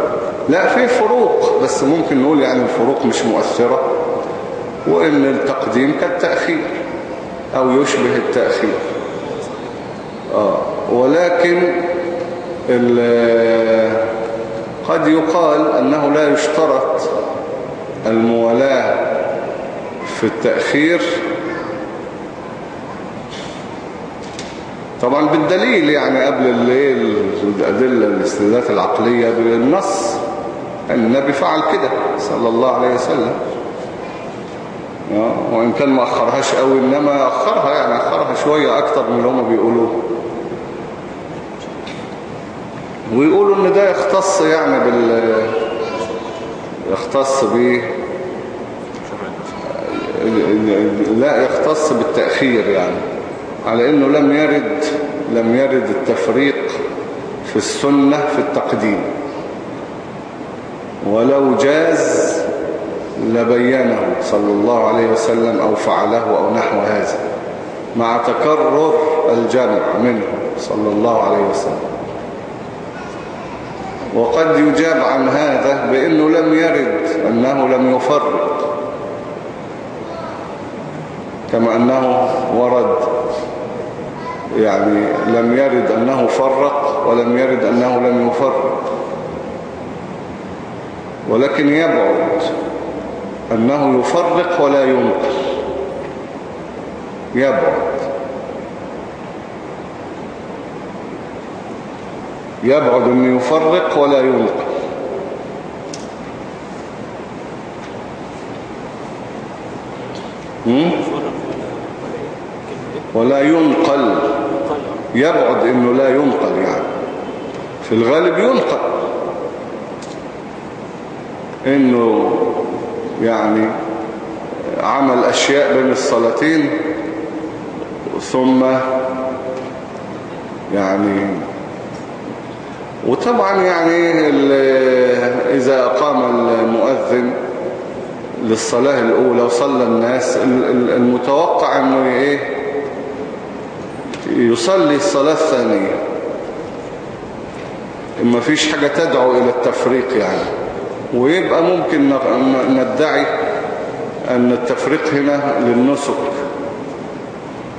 لا في فروق بس ممكن نقول يعني الفروق مش مؤثرة وإن التقديم كالتأخير أو يشبه التأخير. آه ولكن قد يقال أنه لا يشترط الموالاة في التأخير طبعا بالدليل يعني قبل الليل الأدلة الاستدلالات العقلية بالنص النبي فعل كده صلى الله عليه وسلم. آه، وإن كان ما أخرهاش قوي إنما أخرها يعني أخرها شوية أكتر من اللي هم بيقولوه. ويقولوا إن ده يختص يعني بال يختص ب لا يختص بالتأخير يعني. على إنه لم يرد لم يرد التفريق في السنة في التقديم. ولو جاز لبينه صلى الله عليه وسلم أو فعله أو نحو هذا مع تكرر الجمع منه صلى الله عليه وسلم. وقد يجاب عن هذا بأنه لم يرد أنه لم يفرق كما أنه ورد يعني لم يرد أنه فرق ولم يرد أنه لم يفرق. ولكن يبعد أنه يفرق ولا ينقل يبعد. يبعد أن يفرق ولا ينقل؟ ولا ينقل. يبعد إنه لا ينقل يعني. في الغالب ينقل. إنه يعني عمل أشياء بين الصلاتين ثم يعني وطبعا يعني إذا اقام المؤذن للصلاة الأولى وصلى الناس ال- ال- المتوقع إنه إيه يصلي الصلاة الثانية. ما فيش حاجة تدعو إلى التفريق يعني. ويبقى ممكن ندعي أن التفريق هنا للنسك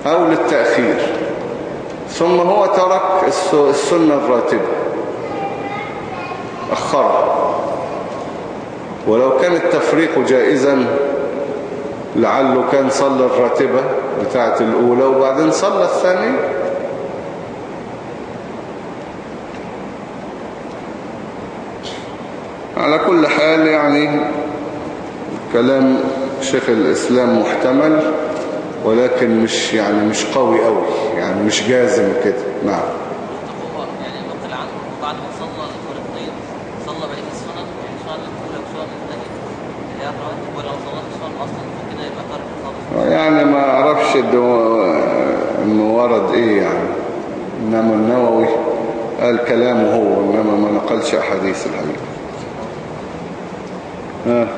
أو للتأخير. ثم هو ترك الس- السنة الراتبة. أخرها ولو كان التفريق جائزا لعله كان صلى الراتبة. بتاعة الأولى وبعدين صلى الثانية على كل حال يعني كلام شيخ الإسلام محتمل ولكن مش يعني مش قوي قوي يعني مش جازم كده. نعم هو يعني نقل عنه بعد ما صلى الفريقين صلى بقية السنن يعني السنن الأولى والسنن الثانية اللي هي الرواتب ولو صلى السنن أصلا فكده يبقى ترك خالص يعني ما أعرفش ده- انه ورد إيه يعني؟ إنما النووي قال كلامه هو إنما ما نقلش أحاديث الحقيقة ها؟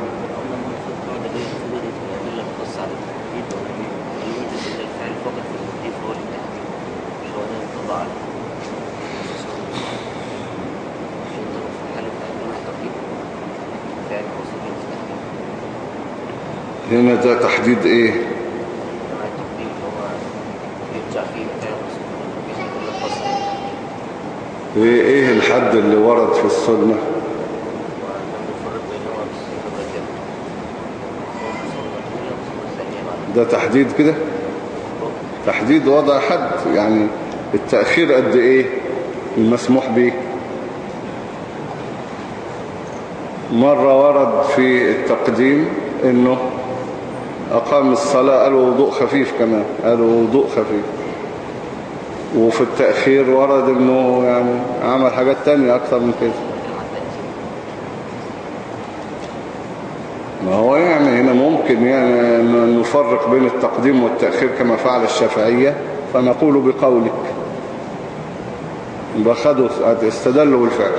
هنا ده تحديد إيه؟ إيه الحد اللي ورد في السنة؟ ده تحديد كده؟ تحديد وضع حد يعني التأخير قد إيه؟ المسموح به مرة ورد في التقديم إنه أقام الصلاة قالوا وضوء خفيف كمان قالوا وضوء خفيف. وفي التأخير ورد إنه يعني عمل حاجات تانية أكتر من كده. ما هو يعني هنا ممكن يعني نفرق بين التقديم والتأخير كما فعل الشافعية فنقول بقولك. بخدوا استدلوا بالفعل.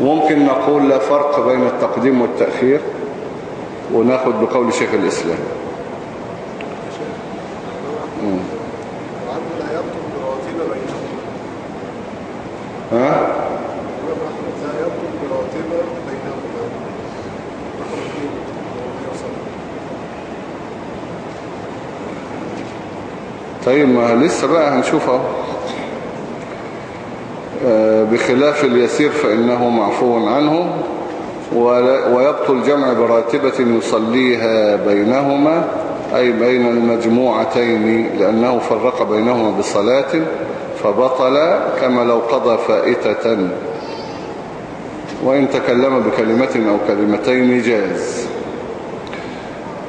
ممكن نقول لا فرق بين التقديم والتأخير وناخد بقول شيخ الإسلام مم. وعنده لا يبطل براتبة بينهما ها لا يبطل براتبة بينهما رقم اثنين وهو يصل طيب ما لسه بقى هنشوف أهو. آه، بخلاف اليسير فإنه معفو عنه ويبطل جمع براتبة يصليها بينهما أي بين المجموعتين لأنه فرق بينهما بصلاة فبطل كما لو قضى فائتة. وإن تكلم بكلمة أو كلمتين جاز.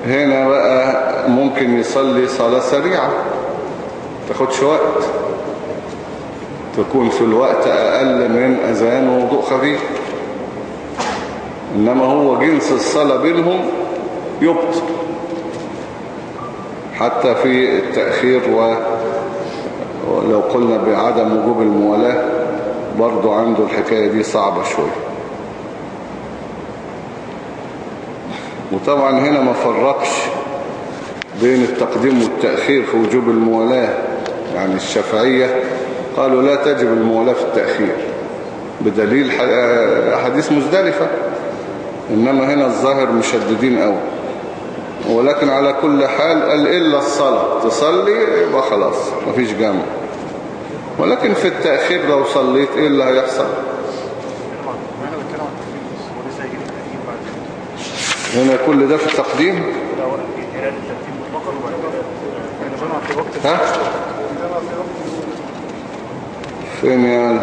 هنا بقى ممكن يصلي صلاة سريعة. تاخدش وقت. تكون في الوقت أقل من أذان ووضوء خفيف. إنما هو جنس الصلاة بينهم يبطل. حتى في التأخير ولو قلنا بعدم وجوب الموالاة برضو عنده الحكاية دي صعبة شوية. وطبعا هنا ما فرقش بين التقديم والتأخير في وجوب الموالاة. يعني الشافعية قالوا لا تجب الموالاة في التأخير بدليل حديث مزدلفة. إنما هنا الظاهر مشددين قوي ولكن على كل حال قال إلا الصلاة تصلي يبقى خلاص مفيش جامع. ولكن في التأخير لو صليت إيه اللي هيحصل؟ هنا كل ده في التقديم؟ وقت ها؟ فين يا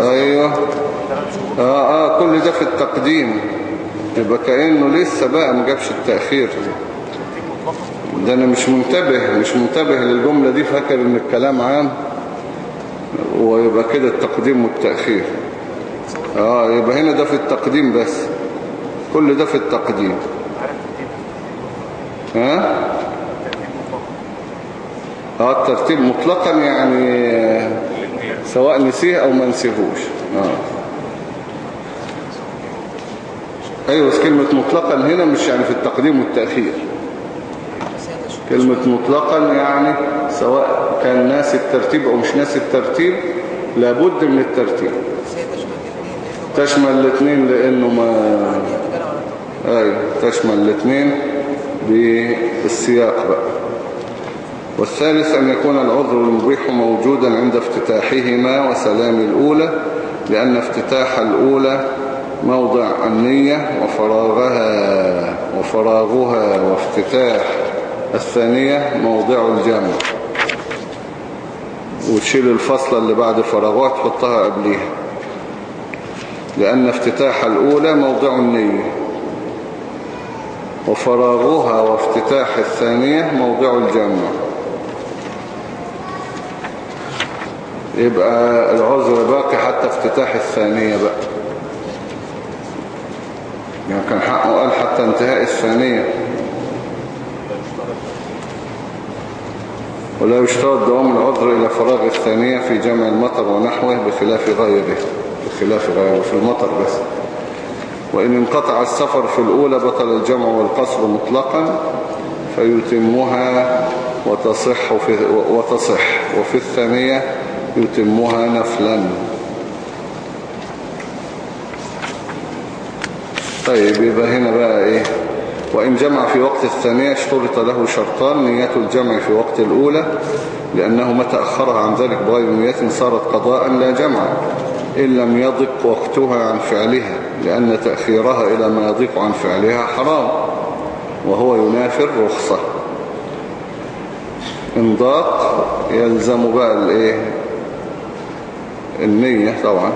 أيوه. آه آه كل ده في التقديم. يبقى كأنه لسه بقى ما جابش التأخير. ده أنا مش منتبه مش منتبه للجملة دي فاكر إن الكلام عام؟ ويبقى كده التقديم والتأخير. آه يبقى هنا ده في التقديم بس. كل ده في التقديم. ها؟ آه الترتيب مطلقا يعني سواء نسيه أو ما نسيهوش. آه. أيوه بس كلمة مطلقا هنا مش يعني في التقديم والتأخير. كلمة مطلقا يعني سواء كان ناسي الترتيب أو مش ناسي الترتيب لابد من الترتيب. تشمل الاثنين لأنه ما أيوه تشمل الاثنين بالسياق بقى. والثالث أن يكون العذر المبيح موجودا عند افتتاحهما وسلام الأولى لأن افتتاح الأولى موضع النية وفراغها وفراغها وافتتاح الثانية موضع الجمع وتشيل الفصلة اللي بعد فراغها تحطها قبليها. لأن افتتاح الأولى موضع النية. وفراغها وافتتاح الثانية موضع الجمع يبقى العذر باقي حتى افتتاح الثانية بقى. يعني كان حقه قال حتى انتهاء الثانية. ولا يشترط دوام العذر إلى فراغ الثانية في جمع المطر ونحوه بخلاف غيره بخلاف غيره في المطر بس. وإن انقطع السفر في الأولى بطل الجمع والقصر مطلقا فيتمها وتصح في وتصح. وفي الثانية يتمها نفلا. طيب يبقى هنا بقى إيه؟ وإن جمع في وقت الثانية اشترط له شرطان نية الجمع في وقت الأولى لأنه متى أخرها عن ذلك بغير نية صارت قضاء لا جمع إن لم يضق وقتها عن فعلها لأن تأخيرها إلى ما يضيق عن فعلها حرام وهو ينافي الرخصة. إن ضاق يلزم بقى الإيه؟ النية طبعا.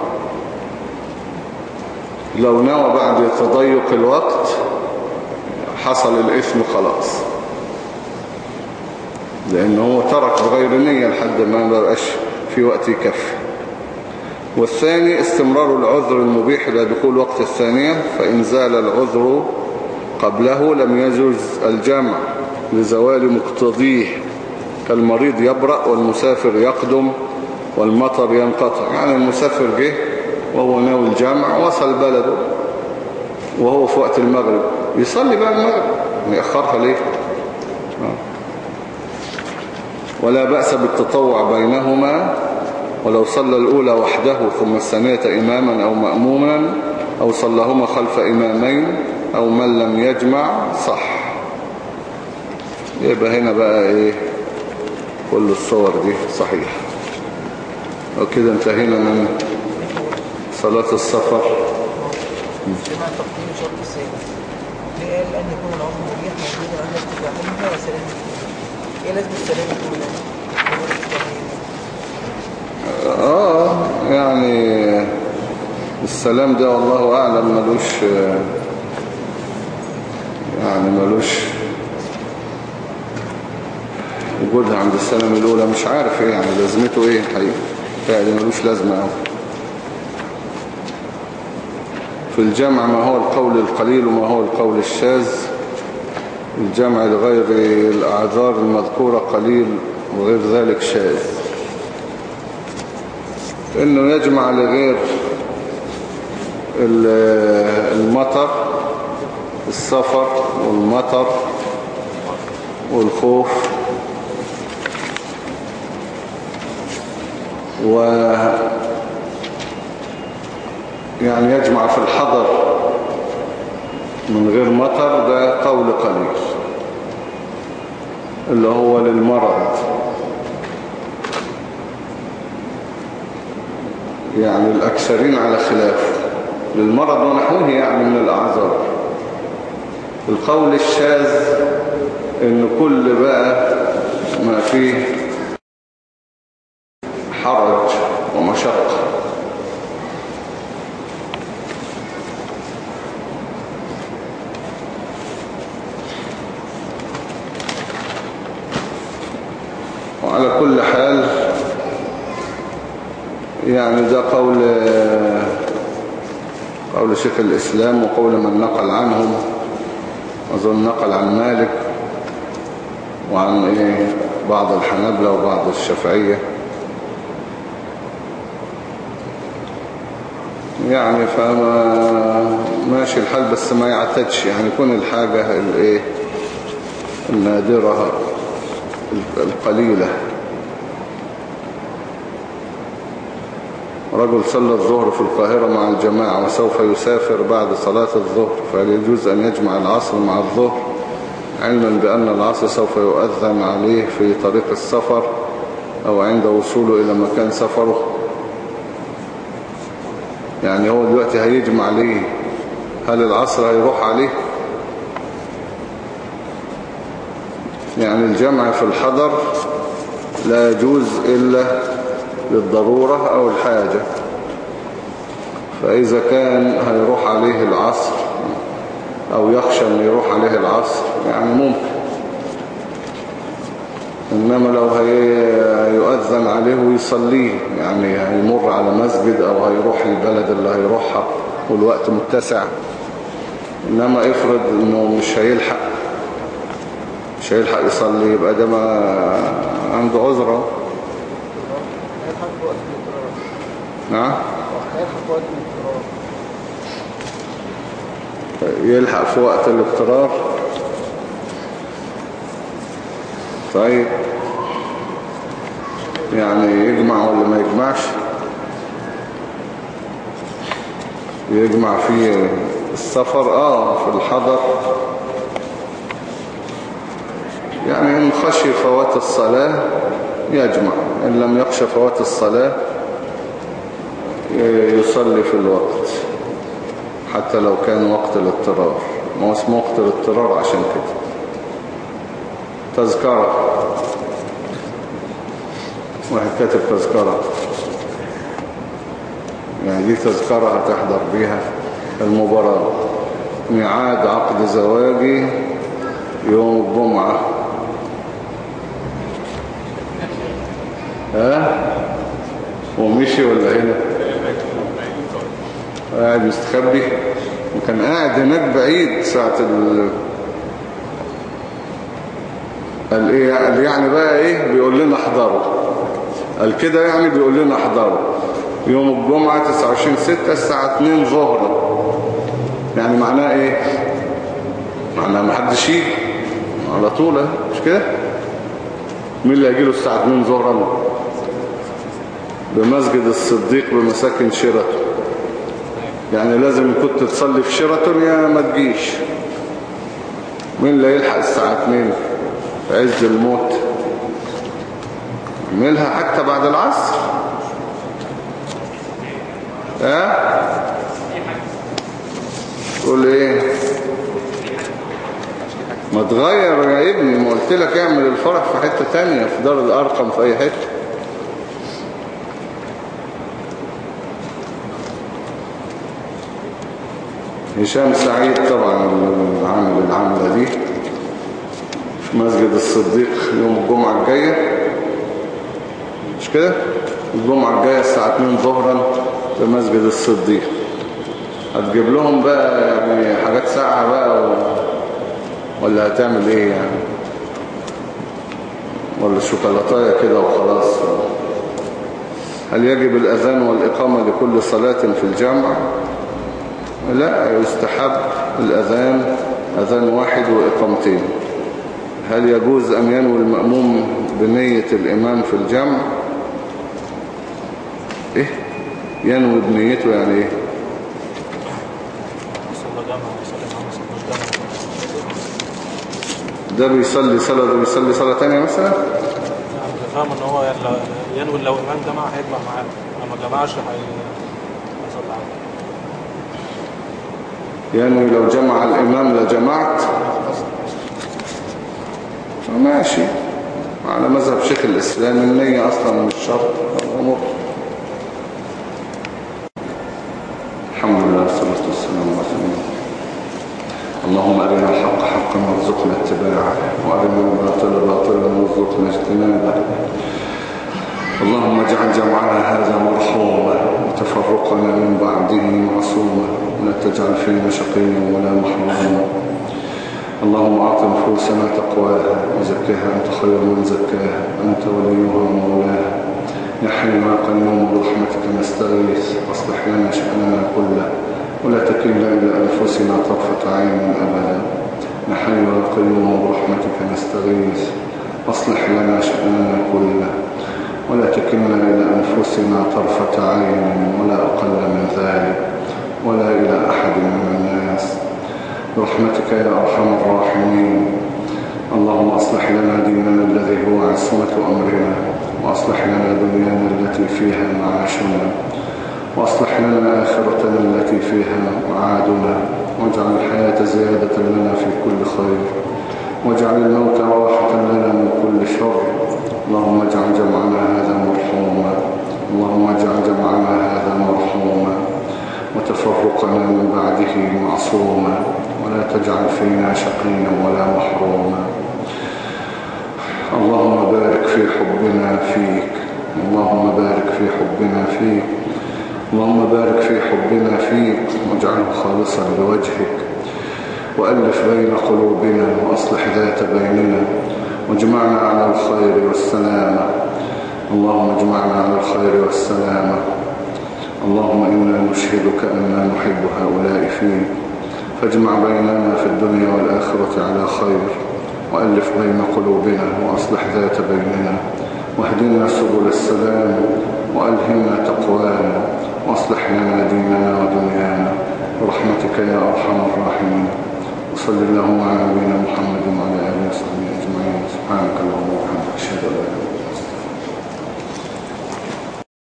لو نوى بعد تضيق الوقت حصل الإثم خلاص. لأنه هو ترك بغير نية لحد ما بقاش في وقت يكفي. والثاني استمرار العذر المبيح إلى دخول وقت الثانية فإن زال العذر قبله لم يجوز الجمع لزوال مقتضيه. كالمريض يبرأ والمسافر يقدم والمطر ينقطع. يعني المسافر جه وهو ناوي الجمع وصل بلده وهو في وقت المغرب. يصلي بقى المغرب. يأخرها ليه؟ ولا بأس بالتطوع بينهما. ولو صلى الأولى وحده ثم الثانية إماما أو مأموما أو صلىهما خلف إمامين أو من لم يجمع صح. يبقى هنا بقى إيه؟ كل الصور دي صحيح وكده انتهينا من صلاة السفر. آه يعني السلام ده والله أعلم ملوش يعني ملوش وجودها عند السلام الأولى مش عارف إيه يعني لازمته إيه الحقيقة. يعني ملوش لازمة أوي. في الجمع ما هو القول القليل وما هو القول الشاذ. الجمع لغير الأعذار المذكورة قليل وغير ذلك شاذ. إنه يجمع لغير ال- المطر السفر والمطر والخوف و يعني يجمع في الحضر من غير مطر ده قول قليل اللي هو للمرض. يعني الأكثرين على خلاف. للمرض ونحوه يعني من الأعذار. القول الشاذ إن كل بقى ما فيه حرج ومشقة وعلى كل حال يعني ده قول شيخ الإسلام وقول من نقل عنهم أظن نقل عن مالك وعن إيه بعض الحنابلة وبعض الشافعية. يعني فما ماشي الحال بس ما يعتدش. يعني يكون الحاجة الايه النادرة القليلة. رجل صلى الظهر في القاهرة مع الجماعة وسوف يسافر بعد صلاة الظهر فهل يجوز أن يجمع العصر مع الظهر علما بأن العصر سوف يؤذن عليه في طريق السفر أو عند وصوله إلى مكان سفره. يعني هو دلوقتي هيجمع ليه؟ هل العصر هيروح عليه؟ يعني الجمع في الحضر لا يجوز إلا للضرورة أو الحاجة. فإذا كان هيروح عليه العصر أو يخشى أن يروح عليه العصر يعني ممكن. إنما لو هيؤذن عليه ويصليه يعني هيمر على مسجد أو هيروح البلد اللي هيروحها والوقت متسع. إنما افرض إنه مش هيلحق مش هيلحق يصلي يبقى ده ما عنده عذرة هيلحق في وقت الاضطرار نعم يلحق في وقت الاضطرار؟ طيب. يعني يجمع ولا ما يجمعش؟ يجمع في السفر آه في الحضر. يعني إن خشي فوات الصلاة يجمع إن لم يخشى فوات الصلاة يصلي في الوقت حتى لو كان وقت الاضطرار ما هو اسمه وقت الاضطرار عشان كده. تذكرة. واحد كاتب تذكرة. يعني دي تذكرة هتحضر بيها المباراة. ميعاد عقد زواجي يوم الجمعة. ها؟ ومشي ولا هنا قاعد مستخبي وكان قاعد هناك بعيد ساعة ال قال إيه قال يعني بقى إيه؟ بيقول لنا احضروا. قال كده يعني بيقول لنا احضروا. يوم الجمعة 29 6 الساعة 2 ظهرا يعني معناه إيه؟ معناه ما حدش يجي. على طول مش كده؟ مين اللي هيجي له الساعة 2 ظهرا بمسجد الصديق بمساكن شيراتون. يعني لازم كنت تصلي في شيراتون يا ما تجيش. مين اللي يلحق الساعة 2 في عز الموت؟ اعملها حتى بعد العصر؟ ها؟ تقول إيه؟ ما تغير يا ابني ما قلت لك اعمل الفرح في حتة تانية في دار الأرقم في أي حتة. هشام سعيد طبعا عامل العملة دي في مسجد الصديق يوم الجمعة الجاية. مش كده؟ الجمعة الجاية الساعة 2 ظهرا في مسجد الصديق. هتجيب لهم بقى يعني حاجات ساقعة بقى. ولا هتعمل إيه يعني؟ ولا شوكولاتاية كده وخلاص. هل يجب الأذان والإقامة لكل صلاة في الجامع؟ لا يستحب الأذان أذان واحد وإقامتين. هل يجوز أن ينوي المأموم بنية الإمام في الجمع؟ إيه؟ ينوي بنيته يعني إيه؟ ده بيصلي صلاة ده بيصلي صلاة تانية مثلا؟ أنا فاهم إن هو ينوي لو إمام جماعة هيجمع معاه. لو ما جمعش هي- ينوي لو جمع الإمام لجمعت. ماشي على مذهب شيخ الإسلام النية أصلا مش شرط الأمور الحمد لله والصلاة والسلام على اللهم أرنا الحق حقا وارزقنا اتباعه وأرنا الباطل باطلا وارزقنا اجتنابه. اللهم اجعل جمعنا هذا مرحوما. وتفرقنا من بعده معصوما ولا تجعل فينا شقيا ولا محروما اللهم أعط نفوسنا تقواها وزكها أنت خير من زكاها أنت وليها ومولاها. يا حي يا قيوم برحمتك نستغيث واصلح لنا شأننا كله. ولا تكلنا إلى أنفسنا طرفة عين أبدا. يا حي يا قيوم برحمتك نستغيث واصلح لنا شأننا كله. ولا تكلنا إلى أنفسنا طرفة عين ولا أقل من ذلك ولا إلى أحد من الناس. برحمتك يا أرحم الراحمين. اللهم أصلح لنا ديننا الذي هو عصمة أمرنا وأصلح لنا دنيانا التي فيها معاشنا وأصلح لنا آخرتنا التي فيها معادنا واجعل الحياة زيادة لنا في كل خير واجعل الموت راحة لنا من كل شر اللهم اجعل جمعنا هذا مرحوما. اللهم اجعل جمعنا هذا مرحوما. وتفرقنا من بعده معصوما. ولا تجعل فينا شقيا ولا محروما. اللهم بارك في حبنا فيك. اللهم بارك في حبنا فيك. اللهم بارك في حبنا فيك. واجعله خالصا لوجهك. وألف بين قلوبنا وأصلح ذات بيننا. واجمعنا على الخير والسلامة. اللهم اجمعنا على الخير والسلامة. اللهم إنا نشهدك أننا نحب هؤلاء فيك. فاجمع بيننا في الدنيا والآخرة على خير. وألف بين قلوبنا وأصلح ذات بيننا. واهدنا سبل السلام وألهمنا تقوانا. واصلح لنا ديننا ودنيانا. برحمتك يا أرحم الراحمين. وصل اللهم على نبينا محمد وعلى آله وصحبه سبحانك اللهم وبحمدك أشهد أن لا إله إلا أنت